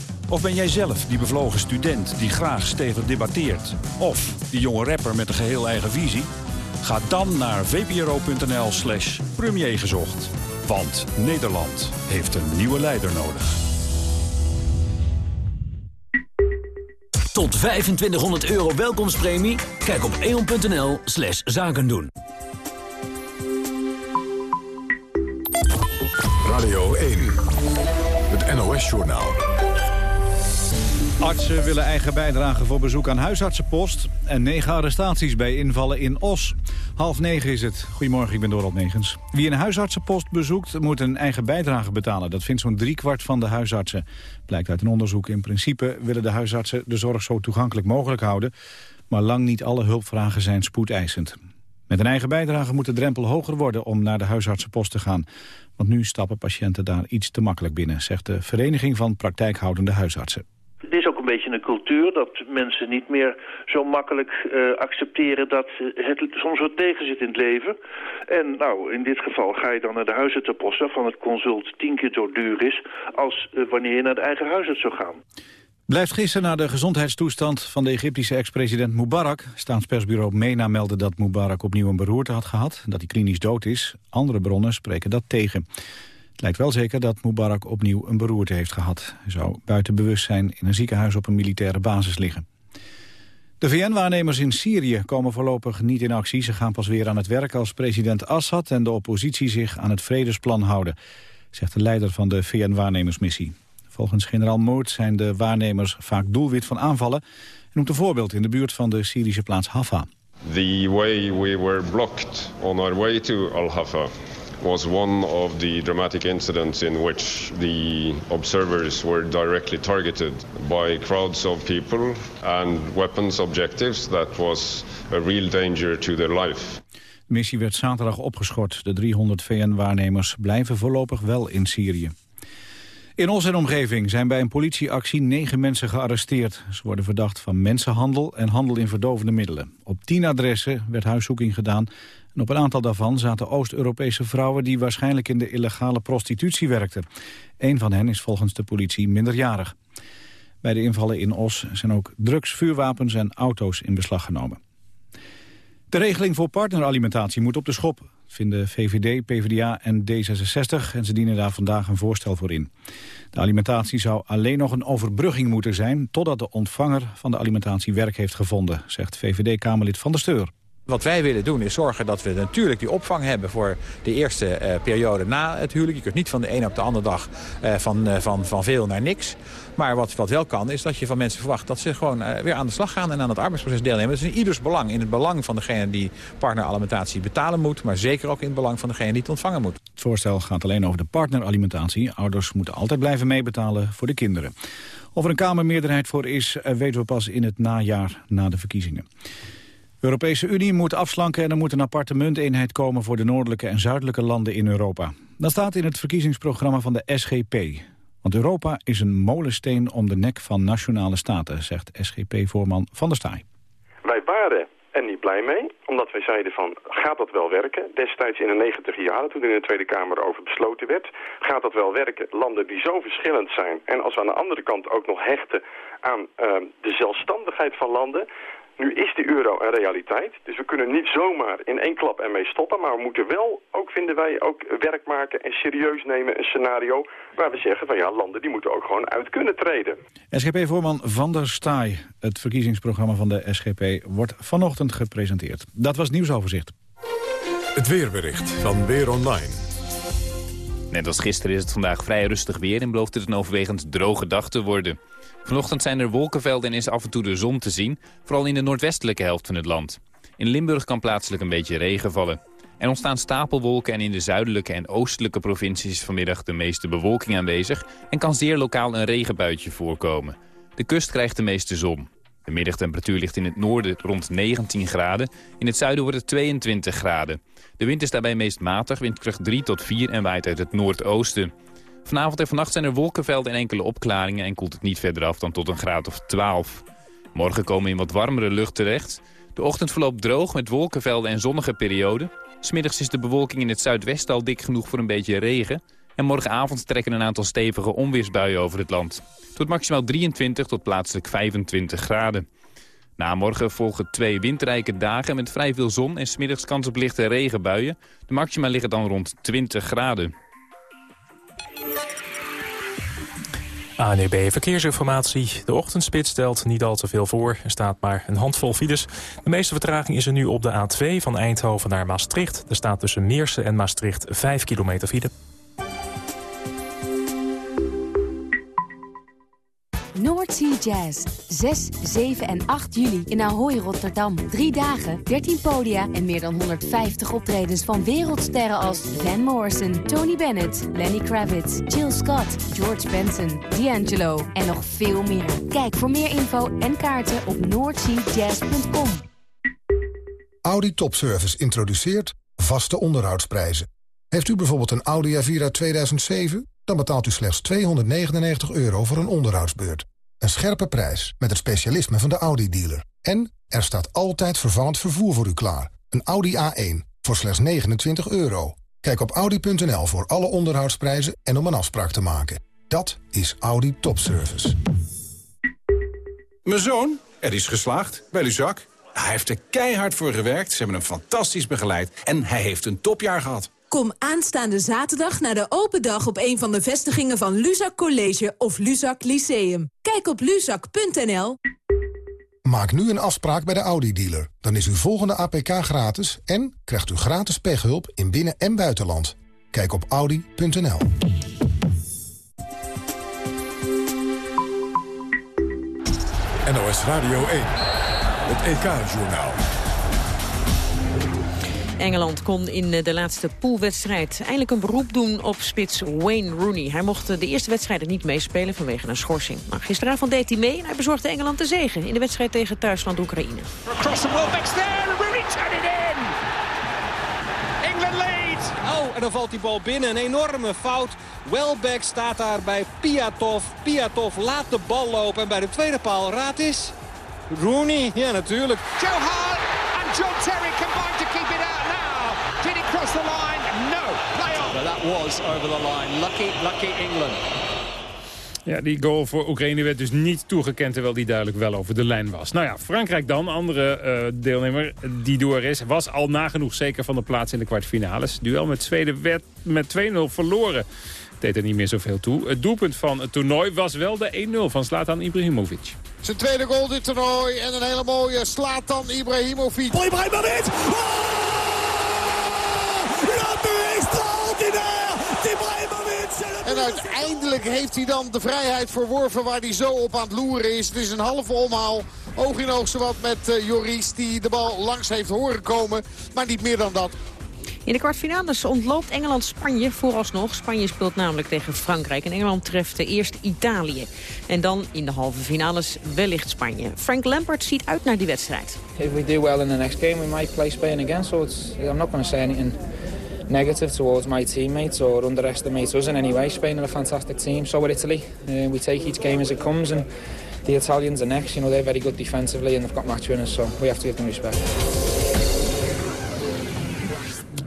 Of ben jij zelf die bevlogen student die graag stevig debatteert? Of die jonge rapper met een geheel eigen visie? Ga dan naar vpro.nl slash premiergezocht. Want Nederland heeft een nieuwe leider nodig. Tot 2500 euro welkomstpremie? Kijk op eon.nl slash zakendoen. Radio 1, het NOS-journaal. Artsen willen eigen bijdrage voor bezoek aan huisartsenpost... en negen arrestaties bij invallen in Os. Half negen is het. Goedemorgen, ik ben Dorot Negens. Wie een huisartsenpost bezoekt, moet een eigen bijdrage betalen. Dat vindt zo'n driekwart van de huisartsen. Blijkt uit een onderzoek. In principe willen de huisartsen de zorg zo toegankelijk mogelijk houden... maar lang niet alle hulpvragen zijn spoedeisend. Met een eigen bijdrage moet de drempel hoger worden om naar de huisartsenpost te gaan. Want nu stappen patiënten daar iets te makkelijk binnen, zegt de Vereniging van Praktijkhoudende Huisartsen. Het is ook een beetje een cultuur dat mensen niet meer zo makkelijk uh, accepteren dat het soms wat tegen zit in het leven. En nou, in dit geval ga je dan naar de huisartsenpost waarvan het consult tien keer zo duur is als uh, wanneer je naar de eigen huisarts zou gaan. Blijft gisteren naar de gezondheidstoestand van de Egyptische ex-president Mubarak. Staatspersbureau MENA meldde dat Mubarak opnieuw een beroerte had gehad... dat hij klinisch dood is. Andere bronnen spreken dat tegen. Het lijkt wel zeker dat Mubarak opnieuw een beroerte heeft gehad. Hij zou buiten bewustzijn in een ziekenhuis op een militaire basis liggen. De VN-waarnemers in Syrië komen voorlopig niet in actie. Ze gaan pas weer aan het werk als president Assad en de oppositie zich aan het vredesplan houden, zegt de leider van de VN-waarnemersmissie. Volgens generaal Moord zijn de waarnemers vaak doelwit van aanvallen... en noemt een voorbeeld in de buurt van de Syrische plaats Haffa. The way we were blocked on our way to Al-Haffa was one of the dramatic incidents in which the observers were directly targeted by crowds of people and weapons objectives that was a real danger to their life. De missie werd zaterdag opgeschort. De 300 VN-waarnemers blijven voorlopig wel in Syrië. In Os en omgeving zijn bij een politieactie negen mensen gearresteerd. Ze worden verdacht van mensenhandel en handel in verdovende middelen. Op tien adressen werd huiszoeking gedaan. En op een aantal daarvan zaten Oost-Europese vrouwen... die waarschijnlijk in de illegale prostitutie werkten. Een van hen is volgens de politie minderjarig. Bij de invallen in Os zijn ook drugs, vuurwapens en auto's in beslag genomen. De regeling voor partneralimentatie moet op de schop vinden VVD, PvdA en D66 en ze dienen daar vandaag een voorstel voor in. De alimentatie zou alleen nog een overbrugging moeten zijn... totdat de ontvanger van de alimentatie werk heeft gevonden, zegt VVD-Kamerlid Van der Steur. Wat wij willen doen is zorgen dat we natuurlijk die opvang hebben voor de eerste uh, periode na het huwelijk. Je kunt niet van de ene op de andere dag uh, van, uh, van, van veel naar niks. Maar wat, wel kan is dat je van mensen verwacht dat ze gewoon weer aan de slag gaan en aan het arbeidsproces deelnemen. Dat is in ieders belang. In het belang van degene die partneralimentatie betalen moet. Maar zeker ook in het belang van degene die het ontvangen moet. Het voorstel gaat alleen over de partneralimentatie. Ouders moeten altijd blijven meebetalen voor de kinderen. Of er een Kamermeerderheid voor is, weten we pas in het najaar na de verkiezingen. De Europese Unie moet afslanken en er moet een aparte munteenheid komen voor de noordelijke en zuidelijke landen in Europa. Dat staat in het verkiezingsprogramma van de SGP. Want Europa is een molensteen om de nek van nationale staten, zegt SGP-voorman Van der Staaij. Wij waren er niet blij mee, omdat wij zeiden van, gaat dat wel werken? Destijds in de 90 jaren, toen in de Tweede Kamer over besloten werd, gaat dat wel werken? Landen die zo verschillend zijn en als we aan de andere kant ook nog hechten aan uh, de zelfstandigheid van landen, nu is de euro een realiteit, dus we kunnen niet zomaar in één klap ermee stoppen. Maar we moeten wel, ook vinden wij, ook werk maken en serieus nemen een scenario... waar we zeggen van ja, landen die moeten ook gewoon uit kunnen treden. SGP-voorman Van der Staaij. Het verkiezingsprogramma van de SGP wordt vanochtend gepresenteerd. Dat was nieuwsoverzicht. Het weerbericht van Weer Online. Net als gisteren is het vandaag vrij rustig weer en belooft het een overwegend droge dag te worden. Vanochtend zijn er wolkenvelden en is af en toe de zon te zien, vooral in de noordwestelijke helft van het land. In Limburg kan plaatselijk een beetje regen vallen. Er ontstaan stapelwolken en in de zuidelijke en oostelijke provincies is vanmiddag de meeste bewolking aanwezig en kan zeer lokaal een regenbuitje voorkomen. De kust krijgt de meeste zon. De middagtemperatuur ligt in het noorden rond 19 graden, in het zuiden wordt het 22 graden. De wind is daarbij meest matig, windkracht 3 tot 4 en waait uit het noordoosten. Vanavond en vannacht zijn er wolkenvelden en enkele opklaringen... en koelt het niet verder af dan tot een graad of 12. Morgen komen we in wat warmere lucht terecht. De ochtend verloopt droog met wolkenvelden en zonnige perioden. Smiddags is de bewolking in het zuidwesten al dik genoeg voor een beetje regen. En morgenavond trekken een aantal stevige onweersbuien over het land. Tot maximaal 23 tot plaatselijk 25 graden. Na morgen volgen twee windrijke dagen met vrij veel zon en smiddags kans op lichte regenbuien. De maxima liggen dan rond 20 graden. ANEB Verkeersinformatie. De ochtendspits stelt niet al te veel voor. Er staat maar een handvol files. De meeste vertraging is er nu op de A2 van Eindhoven naar Maastricht. Er staat tussen Meersen en Maastricht 5 kilometer file. Noordsea Jazz. 6, 7 en 8 juli in Ahoy, Rotterdam. Drie dagen, 13 podia en meer dan 150 optredens van wereldsterren als Van Morrison, Tony Bennett, Lenny Kravitz, Jill Scott, George Benson, D'Angelo en nog veel meer. Kijk voor meer info en kaarten op noordseajazz.com. Audi Topservice introduceert vaste onderhoudsprijzen. Heeft u bijvoorbeeld een Audi A4 uit 2007? Dan betaalt u slechts 299 euro voor een onderhoudsbeurt. Een scherpe prijs met het specialisme van de Audi-dealer. En er staat altijd vervallend vervoer voor u klaar. Een Audi A1 voor slechts 29 euro. Kijk op Audi.nl voor alle onderhoudsprijzen en om een afspraak te maken. Dat is Audi Topservice. Mijn zoon, er is geslaagd bij Luzak. Hij heeft er keihard voor gewerkt, ze hebben hem fantastisch begeleid... en hij heeft een topjaar gehad. Kom aanstaande zaterdag naar de open dag op een van de vestigingen van Luzak College of Luzak Lyceum. Kijk op luzak.nl. Maak nu een afspraak bij de Audi-dealer. Dan is uw volgende APK gratis en krijgt u gratis pechhulp in binnen- en buitenland. Kijk op audi.nl. NOS Radio 1. Het EK-journaal. Engeland kon in de laatste poolwedstrijd eindelijk een beroep doen op spits Wayne Rooney. Hij mocht de eerste wedstrijd niet meespelen vanwege een schorsing. Maar gisteravond deed hij mee en hij bezorgde Engeland de zegen in de wedstrijd tegen thuisland-Oekraïne. Across the Welbeck's there, Rooney turn it in! England leads! Oh, en dan valt die bal binnen. Een enorme fout. Welbeck staat daar bij Piatov. Piatov laat de bal lopen en bij de tweede paal raad is... Rooney, ja natuurlijk. Joe Hart and John Terry was over the line. Lucky, lucky England. Ja, die goal voor Oekraïne werd dus niet toegekend... terwijl die duidelijk wel over de lijn was. Nou ja, Frankrijk dan, andere uh, deelnemer die door is... was al nagenoeg zeker van de plaats in de kwartfinales. Duel met Zweden werd met 2-0 verloren. Deed er niet meer zoveel toe. Het doelpunt van het toernooi was wel de 1-0 van Zlatan Ibrahimovic. Zijn tweede goal dit toernooi en een hele mooie Zlatan Ibrahimovic. Oh, Ibrahimovic! En uiteindelijk heeft hij dan de vrijheid verworven waar hij zo op aan het loeren is. Het is een halve omhaal. Oog in oog zowat met uh, Joris die de bal langs heeft horen komen. Maar niet meer dan dat. In de kwartfinales ontloopt Engeland Spanje vooralsnog. Spanje speelt namelijk tegen Frankrijk en Engeland treft eerst Italië. En dan in de halve finales wellicht Spanje. Frank Lampard ziet uit naar die wedstrijd. If we do well in the next game, we might play Spain again. So it's, I'm not going to say anything negative towards my teammates or underestimate us in any way. Spain are a fantastic team. So with Italy, uh, we take each game as it comes and the Italians are next. You know, they're very good defensively and they've got match winners. So we have to give them respect.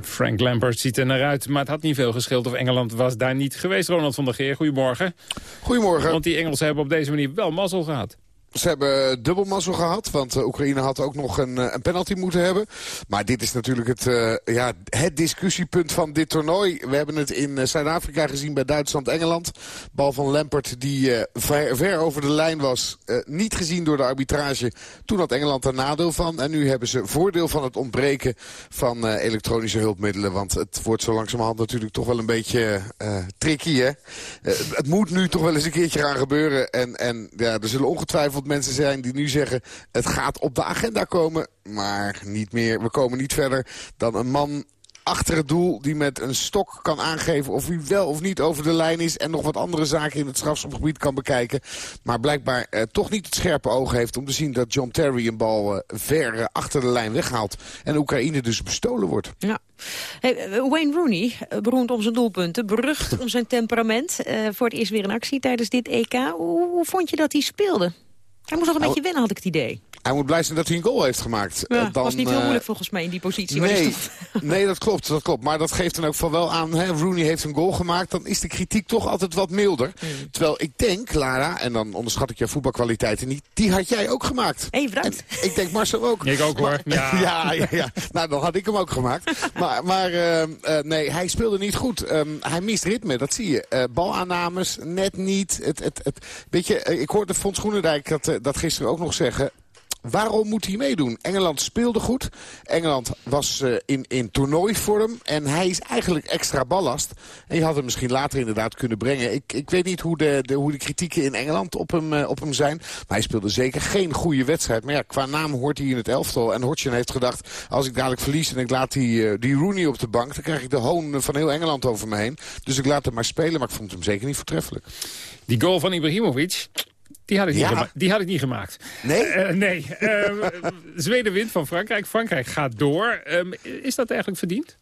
Frank Lampard ziet er naar uit, maar het had niet veel gescheeld of Engeland was daar niet geweest. Ronald van der Geer, goedemorgen. Goedemorgen. Want die Engelsen hebben op deze manier wel mazzel gehad. Ze hebben dubbel mazzel gehad, want uh, Oekraïne had ook nog een, uh, een, penalty moeten hebben. Maar dit is natuurlijk het, uh, ja, het discussiepunt van dit toernooi. We hebben het in Zuid-Afrika gezien bij Duitsland-Engeland. Bal van Lampert die ver, ver, over de lijn was. niet gezien door de arbitrage. Toen had Engeland er nadeel van. En nu hebben ze voordeel van het ontbreken van elektronische hulpmiddelen. Want het wordt zo langzamerhand natuurlijk toch wel een beetje tricky. Hè? het moet nu toch wel eens een keertje gaan gebeuren. En, en ja, er zullen ongetwijfeld mensen zijn die nu zeggen... het gaat op de agenda komen, maar niet meer. We komen niet verder dan een man achter het doel die met een stok kan aangeven of hij wel of niet over de lijn is... en nog wat andere zaken in het strafschopgebied kan bekijken. Maar blijkbaar eh, toch niet het scherpe oog heeft om te zien dat John Terry een bal eh, ver eh, achter de lijn weghaalt. En Oekraïne dus bestolen wordt. Ja. Hey, Wayne Rooney, beroemd om zijn doelpunten, berucht om zijn temperament. Voor het eerst weer in actie tijdens dit EK. Hoe, hoe vond je dat hij speelde? Hij moest nog een nou, beetje wennen, had ik het idee. Hij moet blij zijn dat hij een goal heeft gemaakt. Ja, Eh, dan, was niet heel eh, moeilijk volgens mij in die positie. Nee, stond. (laughs) nee, dat klopt, dat klopt. Maar dat geeft dan ook van wel aan, hè, Rooney heeft een goal gemaakt. Dan is de kritiek toch altijd wat milder. Hmm. Terwijl ik denk, Lara, en dan onderschat ik jouw voetbalkwaliteiten niet... die had jij ook gemaakt. Hé, bedankt. En ik denk Marcel ook. (laughs) Ik ook hoor. Maar- Ja. (laughs) ja, ja, ja. Nou, dan had ik hem ook gemaakt. Maar, maar ehm, eh, nee, hij speelde niet goed. Ehm, hij mist ritme, dat zie je. Eh, balaannames, net niet. Het, het, het, weet je, ik hoorde Fons Groenendijk dat, dat gisteren ook nog zeggen... Waarom moet hij meedoen? Engeland speelde goed. Engeland was eh, in, in toernooivorm. En hij is eigenlijk extra ballast. En je had hem misschien later inderdaad kunnen brengen. Ik, ik weet niet hoe de, de, hoe de kritieken in Engeland op hem, eh, op hem zijn. Maar hij speelde zeker geen goede wedstrijd. Maar ja, qua naam hoort hij in het elftal. En Hodgson heeft gedacht, als ik dadelijk verlies en ik laat die, eh, die Rooney op de bank... dan krijg ik de hoon van heel Engeland over me heen. Dus ik laat hem maar spelen. Maar ik vond hem zeker niet voortreffelijk. Die goal van Ibrahimovic, die had ik niet, Ja. die had ik niet gemaakt. Nee? Eh, nee. Ehm, Zweden wint van Frankrijk. Frankrijk gaat door. Ehm, is dat eigenlijk verdiend?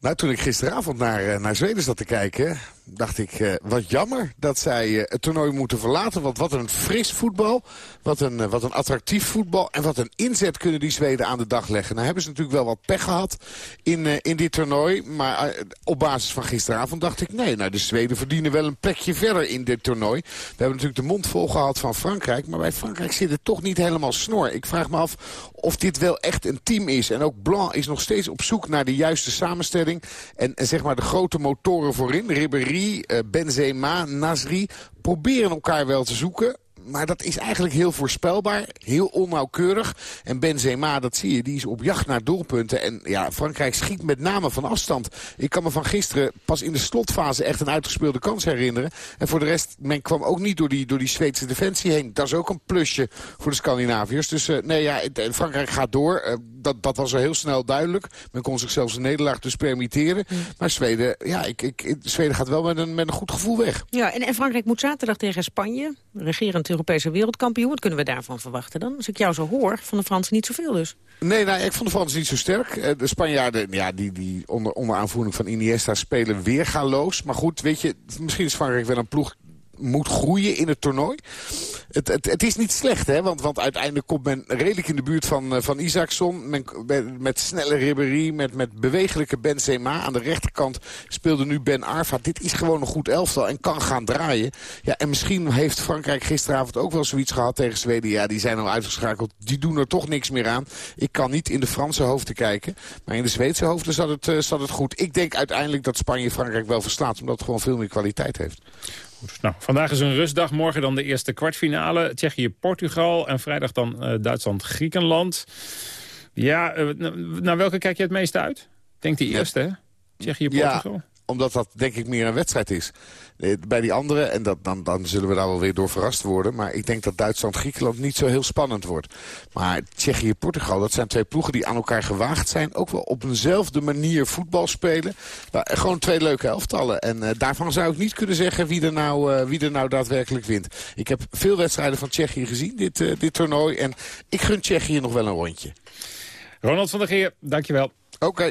Nou, toen ik gisteravond naar, eh, naar Zweden zat te kijken... dacht ik, eh, wat jammer dat zij eh, het toernooi moeten verlaten. Want wat een fris voetbal, wat een, eh, wat een attractief voetbal... en wat een inzet kunnen die Zweden aan de dag leggen. Nou hebben ze natuurlijk wel wat pech gehad in, in dit toernooi. Maar op basis van gisteravond dacht ik... nee, nou, de Zweden verdienen wel een plekje verder in dit toernooi. We hebben natuurlijk de mond vol gehad van Frankrijk... maar bij Frankrijk zit het toch niet helemaal snor. Ik vraag me af of dit wel echt een team is. En ook Blanc is nog steeds op zoek naar de juiste samenstelling. En, en zeg maar de grote motoren voorin, Ribéry, eh, Benzema, Nasri... proberen elkaar wel te zoeken... Maar dat is eigenlijk heel voorspelbaar, heel onnauwkeurig. En Benzema, dat zie je, die is op jacht naar doelpunten. En ja, Frankrijk schiet met name van afstand. Ik kan me van gisteren pas in de slotfase echt een uitgespeelde kans herinneren. En voor de rest, men kwam ook niet door die, door die Zweedse defensie heen. Dat is ook een plusje voor de Scandinaviërs. Dus eh, nee, ja, Frankrijk gaat door. Eh, dat, dat was al heel snel duidelijk. Men kon zich zelfs een nederlaag dus permitteren. Maar Zweden, ja, ik, ik, Zweden gaat wel met een, met een goed gevoel weg. Ja, en, en Frankrijk moet zaterdag tegen Spanje. Regerend Europese wereldkampioen. Wat kunnen we daarvan verwachten dan? Als ik jou zo hoor, van de Fransen niet zoveel dus. Nee, nou, ik vond de Fransen niet zo sterk. Eh, De Spanjaarden, ja, die, die onder, onder aanvoering van Iniesta spelen weergaloos. Maar goed, weet je, misschien is Frankrijk wel een ploeg moet groeien in het toernooi. Het, het, het is niet slecht, hè? Want, want uiteindelijk komt men redelijk in de buurt van, eh, van Isaacson. Men, met, snelle Ribéry, met, met bewegelijke Benzema. Aan de rechterkant speelde nu Ben Arfa. Dit is gewoon een goed elftal en kan gaan draaien. Ja, en misschien heeft Frankrijk gisteravond ook wel zoiets gehad tegen Zweden. Ja, die zijn al uitgeschakeld. Die doen er toch niks meer aan. Ik kan niet in de Franse hoofden kijken. Maar in de Zweedse hoofden zat het, eh, zat het goed. Ik denk uiteindelijk dat Spanje Frankrijk wel verslaat. Omdat het gewoon veel meer kwaliteit heeft. Nou, vandaag is een rustdag. Morgen dan de eerste kwartfinale. Tsjechië-Portugal. En vrijdag dan eh, Duitsland-Griekenland. Ja, eh, na- naar welke kijk je het meeste uit? Ik denk die eerste, hè? Tsjechië-Portugal. Ja, omdat dat denk ik meer een wedstrijd is. Eh, Bij die andere, en dat, dan, dan zullen we daar wel weer door verrast worden... maar ik denk dat Duitsland-Griekenland niet zo heel spannend wordt. Maar Tsjechië-Portugal, dat zijn twee ploegen die aan elkaar gewaagd zijn... ook wel op eenzelfde manier voetbal spelen. Maar gewoon twee leuke elftallen. En eh, daarvan zou ik niet kunnen zeggen wie er, nou, eh, wie er nou daadwerkelijk wint. Ik heb veel wedstrijden van Tsjechië gezien, dit, eh, dit toernooi... en ik gun Tsjechië nog wel een rondje. Ronald van der Geer, dankjewel. Oké.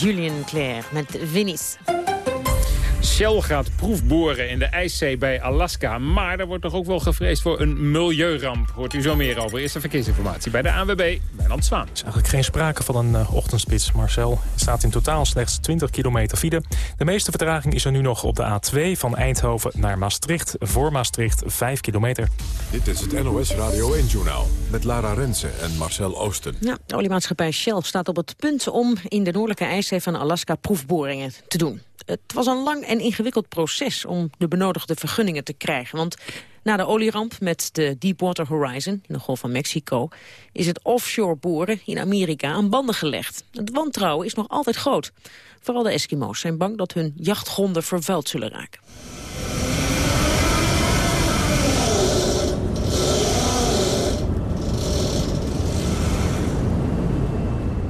Julien Claire met Venice. Shell gaat proefboren in de IJszee bij Alaska. Maar er wordt toch ook wel gevreesd voor een milieuramp. Hoort u zo meer over. Eerste verkeersinformatie bij de ANWB, Wijnand Zwaan. Er is eigenlijk geen sprake van een uh, ochtendspits, Marcel. Er staat in totaal slechts 20 kilometer file. De meeste vertraging is er nu nog op de A2 van Eindhoven naar Maastricht. Voor Maastricht 5 kilometer. Dit is het NOS Radio 1-journaal met Lara Rensen en Marcel Oosten. Ja, de oliemaatschappij Shell staat op het punt om in de noordelijke IJszee van Alaska proefboringen te doen. Het was een lang en ingewikkeld proces om de benodigde vergunningen te krijgen. Want na de olieramp met de Deepwater Horizon in de Golf van Mexico... is het offshore boren in Amerika aan banden gelegd. Het wantrouwen is nog altijd groot. Vooral de Eskimo's zijn bang dat hun jachtgronden vervuild zullen raken.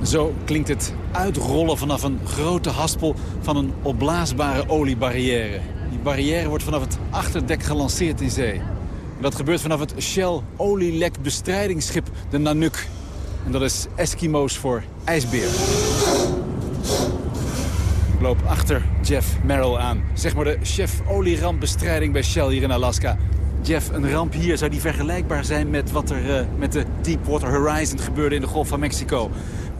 Zo klinkt het uitrollen vanaf een grote haspel van een opblaasbare oliebarrière. Barrière wordt vanaf het achterdek gelanceerd in zee. Dat gebeurt vanaf het Shell olielekbestrijdingsschip de Nanook. En dat is Eskimo's voor ijsbeer. Ik loop achter Jeff Merrill aan. Zeg maar de chef olierampbestrijding bij Shell hier in Alaska. Jeff, een ramp hier, zou die vergelijkbaar zijn met wat er uh, met de Deepwater Horizon gebeurde in de Golf van Mexico?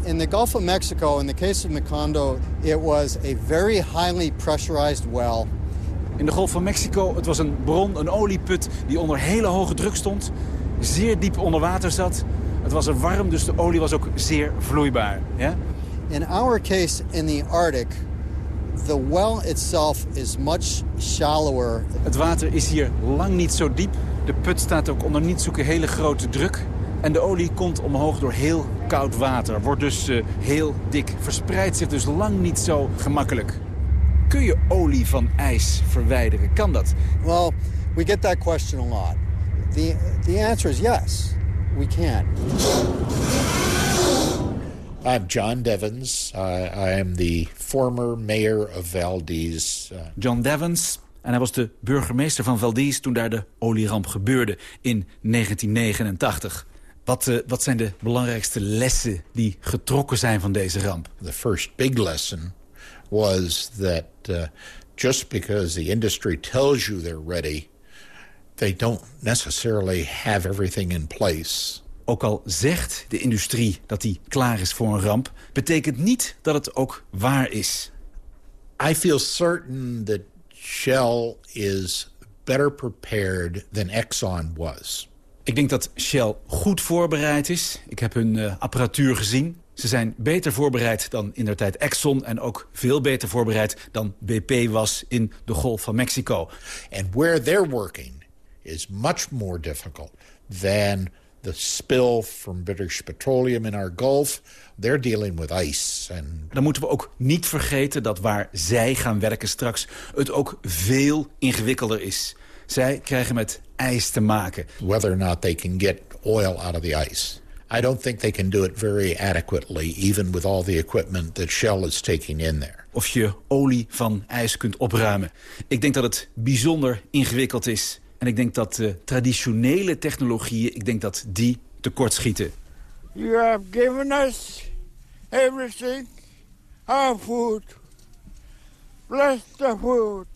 In the Gulf of Mexico, in the case of Macondo, it was a very highly pressurized well. In de Golf van Mexico, het was een bron, een olieput die onder hele hoge druk stond. Zeer diep onder water zat. Het was er warm, dus de olie was ook zeer vloeibaar. Ja? In our case in the Arctic, the well itself is much shallower. Het water is hier lang niet zo diep. De put staat ook onder niet zulke hele grote druk. En de olie komt omhoog door heel koud water. Wordt dus uh, heel dik. Verspreidt zich dus lang niet zo gemakkelijk. Kun je olie van ijs verwijderen? Kan dat? Well, we get that question a lot. The, the answer is yes, we can. I'm John Devens. I, I am the former mayor of Valdez. Uh... John Devens. En hij was de burgemeester van Valdez toen daar de olieramp gebeurde in 1989. Wat, uh, wat zijn de belangrijkste lessen die getrokken zijn van deze ramp? The first big lesson was that uh, just because the industry tells you they're ready, they don't necessarily have everything in place. Ook al zegt de industrie dat die klaar is voor een ramp, betekent niet dat het ook waar is. I feel certain that Shell is better prepared than Exxon was. Ik denk dat Shell goed voorbereid is. Ik heb hun uh, apparatuur gezien. Ze zijn beter voorbereid dan in der tijd Exxon... en ook veel beter voorbereid dan BP was in de Golf van Mexico. And where they're working is much more difficult than the spill from British Petroleum in our Gulf. They're dealing with ice. And... Dan moeten we ook niet vergeten dat waar zij gaan werken straks... het ook veel ingewikkelder is. Zij krijgen met ijs te maken. Whether or not they can get oil out of the ice. I don't think they can do it very adequately, even with all the equipment that Shell is taking in there. of je olie van ijs kunt opruimen. Ik denk dat het bijzonder ingewikkeld is. En ik denk dat uh, traditionele technologieën, ik denk dat die tekortschieten. You have given us everything, our food. Bless the food.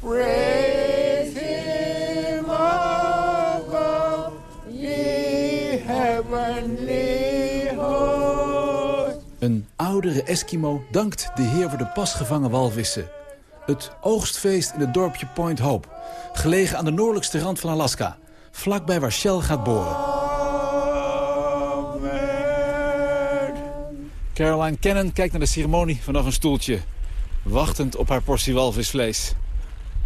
Praise him, Een oudere Eskimo dankt de heer voor de pas gevangen walvissen. Het oogstfeest in het dorpje Point Hope. Gelegen aan de noordelijkste rand van Alaska. Vlakbij waar Shell gaat boren. Caroline Cannon kijkt naar de ceremonie vanaf een stoeltje. Wachtend op haar portie walvisvlees.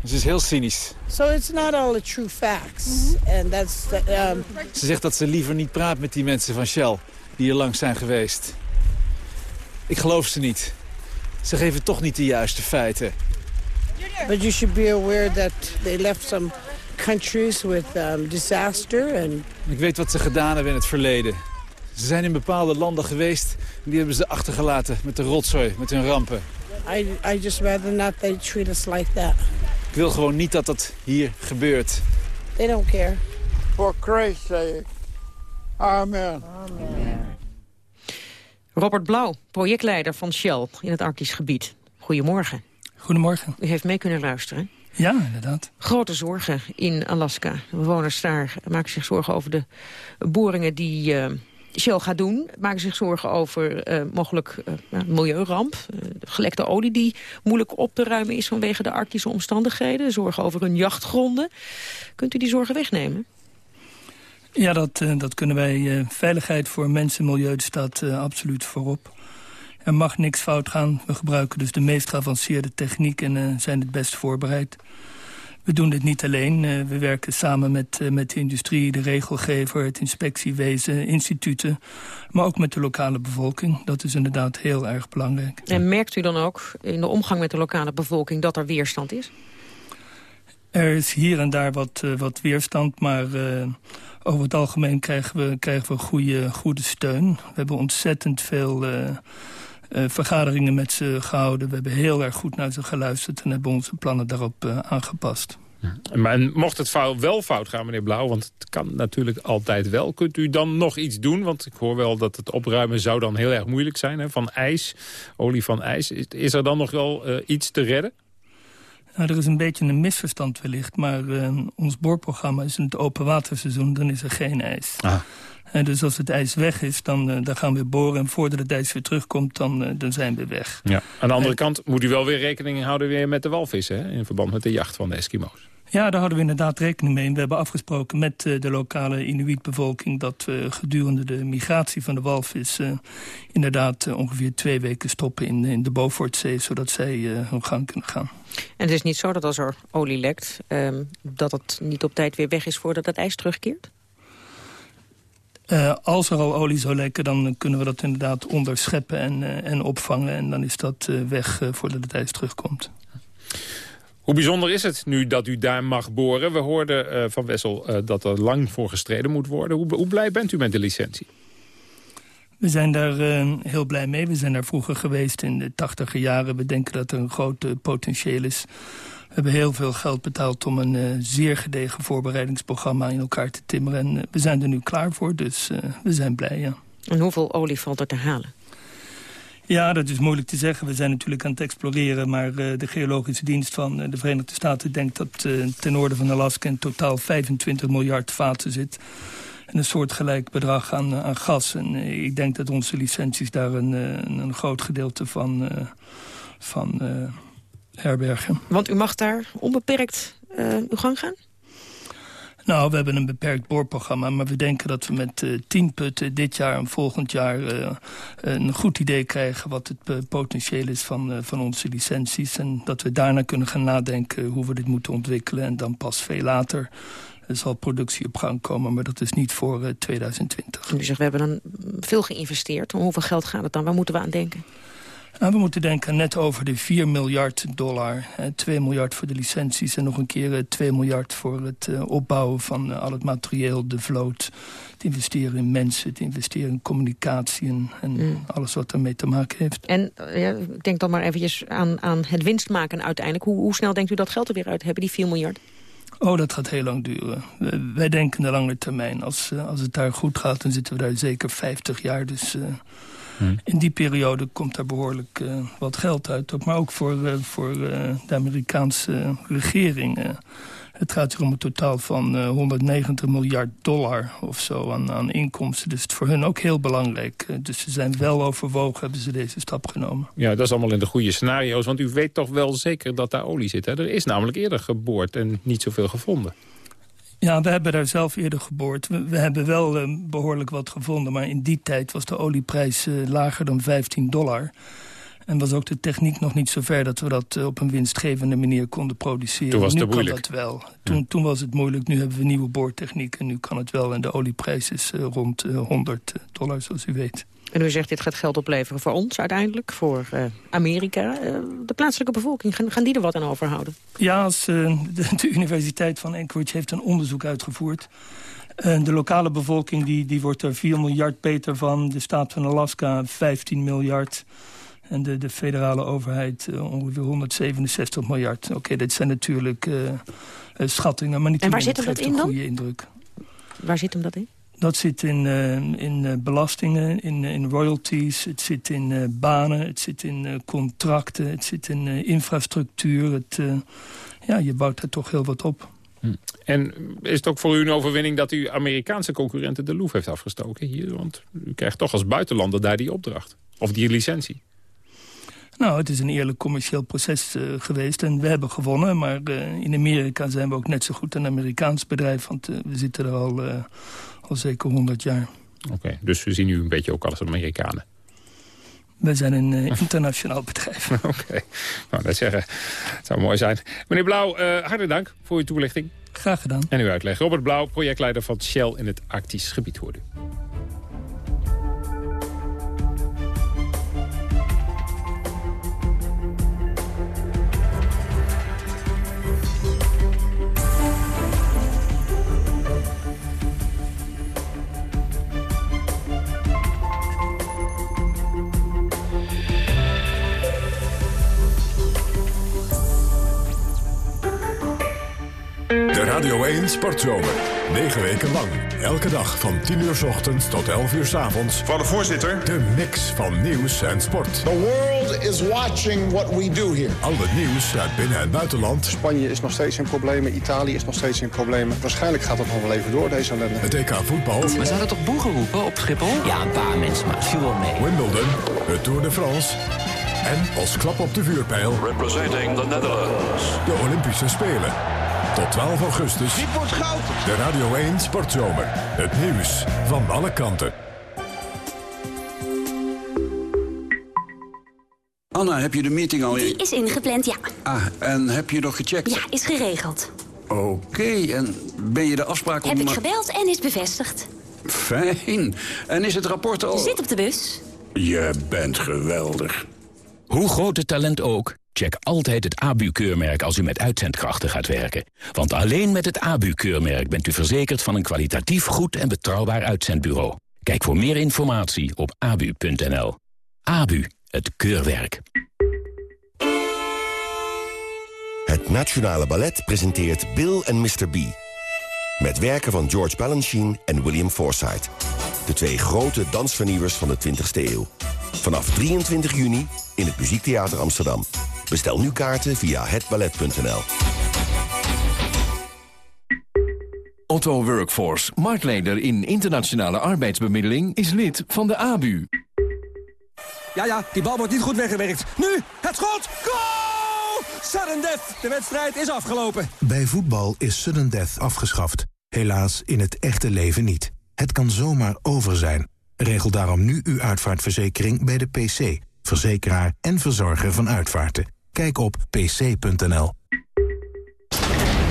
Ze is heel cynisch. So it's not all the true facts. And that's the, um... Ze zegt dat ze liever niet praat met die mensen van Shell... die hier langs zijn geweest. Ik geloof ze niet. Ze geven toch niet de juiste feiten. But you should be aware that they left some countries with um, disaster. And... Ik weet wat ze gedaan hebben in het verleden. Ze zijn in bepaalde landen geweest en die hebben ze achtergelaten met de rotzooi, met hun rampen. I, I just rather not they treat us like that. Ik wil gewoon niet dat dat hier gebeurt. They don't care. For Christ's sake. Amen. Amen. Robert Blauw, projectleider van Shell in het Arktisch gebied. Goedemorgen. Goedemorgen. U heeft mee kunnen luisteren. Ja, inderdaad. Grote zorgen in Alaska. De bewoners daar maken zich zorgen over de boringen die uh, Shell gaat doen. Maken zich zorgen over uh, mogelijk uh, milieuramp. gelekte olie die moeilijk op te ruimen is vanwege de arctische omstandigheden. Zorgen over hun jachtgronden. Kunt u die zorgen wegnemen? Ja, dat, dat kunnen wij. veiligheid voor mensen en milieu staat absoluut voorop. Er mag niks fout gaan. We gebruiken dus de meest geavanceerde techniek en uh, zijn het best voorbereid. We doen dit niet alleen. Uh, we werken samen met, uh, met de industrie, de regelgever, het inspectiewezen, instituten. Maar ook met de lokale bevolking. Dat is inderdaad heel erg belangrijk. En merkt u dan ook in de omgang met de lokale bevolking dat er weerstand is? Er is hier en daar wat, wat weerstand, maar over het algemeen krijgen we, krijgen we goede, goede steun. We hebben ontzettend veel uh, vergaderingen met ze gehouden. We hebben heel erg goed naar ze geluisterd en hebben onze plannen daarop uh, aangepast. Maar mocht het fout, wel fout gaan, meneer Blauw, want het kan natuurlijk altijd wel. Kunt u dan nog iets doen? Want ik hoor wel dat het opruimen zou dan heel erg moeilijk zijn. Hè? Van ijs, olie van ijs. Is, is er dan nog wel uh, iets te redden? Nou, er is een beetje een misverstand wellicht. Maar ons boorprogramma is in het open waterseizoen. Dan is er geen ijs. Ah. En dus als het ijs weg is, dan, uh, dan gaan we boren. En voordat het ijs weer terugkomt, dan, uh, dan zijn we weg. Ja. Aan de andere en... kant moet u wel weer rekening houden weer met de walvissen... Hè? in verband met de jacht van de Eskimo's. Ja, daar houden we inderdaad rekening mee. We hebben afgesproken met uh, de lokale Inuit-bevolking... dat we gedurende de migratie van de walvis... inderdaad ongeveer twee weken stoppen in, in de Beaufortzee... zodat zij hun gang kunnen gaan. En het is niet zo dat als er olie lekt... Ehm, dat het niet op tijd weer weg is voordat het ijs terugkeert? Uh, als er al olie zou lekken, dan kunnen we dat inderdaad onderscheppen en, uh, en opvangen. En dan is dat uh, weg voordat het ijs terugkomt. Hoe bijzonder is het nu dat u daar mag boren? We hoorden van Wessel dat er lang voor gestreden moet worden. Hoe, hoe blij bent u met de licentie? We zijn daar heel blij mee. We zijn daar vroeger geweest in de tachtiger jaren. We denken dat er een groot potentieel is we hebben heel veel geld betaald om een uh, zeer gedegen voorbereidingsprogramma in elkaar te timmeren. En uh, we zijn er nu klaar voor, dus uh, we zijn blij, ja. En hoeveel olie valt er te halen? Ja, dat is moeilijk te zeggen. We zijn natuurlijk aan het exploreren... maar de geologische dienst van de Verenigde Staten denkt dat ten noorden van Alaska... in totaal 25 miljard vaten zit. En een soortgelijk bedrag aan, aan gas. En ik denk dat onze licenties daar een, een groot gedeelte van... van herbergen. Want u mag daar onbeperkt uh, uw gang gaan? Nou, we hebben een beperkt boorprogramma, maar we denken dat we met uh, tien putten dit jaar en volgend jaar uh, een goed idee krijgen wat het potentieel is van, van onze licenties. En dat we daarna kunnen gaan nadenken hoe we dit moeten ontwikkelen. En dan pas veel later zal productie op gang komen, maar dat is niet voor 2020. U zegt, we hebben dan veel geïnvesteerd. Om hoeveel geld gaat het dan? Waar moeten we aan denken? We moeten denken net over de 4 miljard dollar. 2 miljard voor de licenties en nog een keer 2 miljard voor het opbouwen van al het materieel, de vloot. Het investeren in mensen, het investeren in communicatie en, en mm. alles wat daarmee te maken heeft. En ja, ik denk dan maar eventjes aan, aan het winstmaken uiteindelijk. Hoe, hoe snel denkt u dat geld er weer uit hebben, die 4 miljard? Oh, dat gaat heel lang duren. Wij denken de lange termijn. Als, als het daar goed gaat, dan zitten we daar zeker 50 jaar. Dus uh, Hmm. In die periode komt daar behoorlijk uh, wat geld uit. Maar ook voor, uh, voor uh, de Amerikaanse regering. het gaat hier om een totaal van 190 miljard dollar of zo aan, aan inkomsten. Dus het is voor hun ook heel belangrijk. dus ze zijn wel overwogen, hebben ze deze stap genomen. Ja, dat is allemaal in de goede scenario's. Want u weet toch wel zeker dat daar olie zit. Hè? Er is namelijk eerder geboord en niet zoveel gevonden. Ja, we hebben daar zelf eerder geboord. We, hebben wel uh, behoorlijk wat gevonden. Maar in die tijd was de olieprijs uh, lager dan 15 dollar. En was ook de techniek nog niet zo ver dat we dat uh, op een winstgevende manier konden produceren. Toen was het nu kan dat wel. Toen, toen was het moeilijk. Nu hebben we nieuwe boortechniek en nu kan het wel. En de olieprijs is rond 100 dollar, zoals u weet. En u zegt dit gaat geld opleveren voor ons uiteindelijk, voor uh, Amerika. Uh, de plaatselijke bevolking, gaan, gaan, die er wat aan overhouden? Ja, als, uh, de, de, Universiteit van Anchorage heeft een onderzoek uitgevoerd. de lokale bevolking die, die wordt er 4 miljard beter van. De staat van Alaska 15 miljard. En de, de federale overheid ongeveer 167 miljard. Oké, okay, dit zijn natuurlijk schattingen, maar niet En waar zit hem dat in dan? goede indruk. Waar zit hem dat in? Dat zit in, uh, in uh, belastingen, in, in royalties, het zit in banen, het zit in contracten, het zit in infrastructuur. Het, ja, je bouwt er toch heel wat op. Hm. En is het ook voor u een overwinning dat u Amerikaanse concurrenten de loef heeft afgestoken hier? Want u krijgt toch als buitenlander daar die opdracht. Of die licentie. Nou, het is een eerlijk commercieel proces uh, geweest en we hebben gewonnen. Maar uh, in Amerika zijn we ook net zo goed een Amerikaans bedrijf. Want uh, we zitten er al al zeker 100 jaar. Oké, dus we zien u een beetje ook als Amerikanen. We zijn een internationaal bedrijf. (laughs) Oké, okay. nou dat zeggen. Het zou mooi zijn. Meneer Blauw, hartelijk dank voor uw toelichting. Graag gedaan. En uw uitleg. Robert Blauw, projectleider van Shell in het Arktisch gebied hoorde De Radio 1 Sportzomer. 9 weken lang. Elke dag van 10 uur s ochtends tot 11 uur s avonds. Van de voorzitter. De mix van nieuws en sport. The world is watching what we do here. Al het nieuws uit binnen- en buitenland. Spanje is nog steeds in problemen. Italië is nog steeds in problemen. Waarschijnlijk gaat het nog wel even door, deze ellende. Het EK voetbal. Maar ze hadden toch boegen roepen op Schiphol? Ja, een paar mensen, maar het viel wel mee. Wimbledon. Het Tour de France. En als klap op de vuurpijl... Representing the Netherlands. De Olympische Spelen. Tot 12 augustus. Dit wordt goud. De Radio 1 Sportzomer. Het nieuws van alle kanten. Anna, heb je de meeting al... Die is ingepland, ja. Ah, en heb je nog gecheckt? Ja, is geregeld. Oké, en ben je de afspraak... Heb ik gebeld en is bevestigd. Fijn. En is het rapport al... Zit op de bus. Je bent geweldig. Hoe groot het talent ook... Check altijd het ABU-keurmerk als u met uitzendkrachten gaat werken. Want alleen met het ABU-keurmerk bent u verzekerd van een kwalitatief goed en betrouwbaar uitzendbureau. Kijk voor meer informatie op abu.nl. ABU, het keurwerk. Het Nationale Ballet presenteert Bill en Mr. B. Met werken van George Balanchine en William Forsythe. De twee grote dansvernieuwers van de 20e eeuw. Vanaf 23 juni in het Muziektheater Amsterdam. Bestel nu kaarten via hetballet.nl. Otto Workforce, marktleider in internationale arbeidsbemiddeling, is lid van de ABU. Ja, ja, die bal wordt niet goed weggewerkt. Nu, het schot! Goal! Sudden death, de wedstrijd is afgelopen. Bij voetbal is sudden death afgeschaft. Helaas in het echte leven niet. Het kan zomaar over zijn. Regel daarom nu uw uitvaartverzekering bij de PC, verzekeraar en verzorger van uitvaarten. Kijk op pc.nl.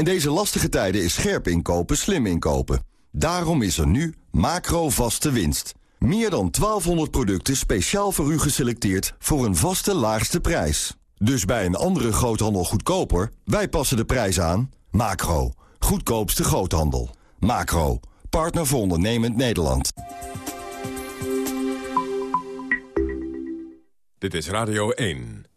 In deze lastige tijden is scherp inkopen slim inkopen. Daarom is er nu macro vaste winst. Meer dan 1200 producten speciaal voor u geselecteerd voor een vaste laagste prijs. Dus bij een andere groothandel goedkoper, wij passen de prijs aan. Macro, goedkoopste groothandel. Macro, partner voor ondernemend Nederland. Dit is Radio 1.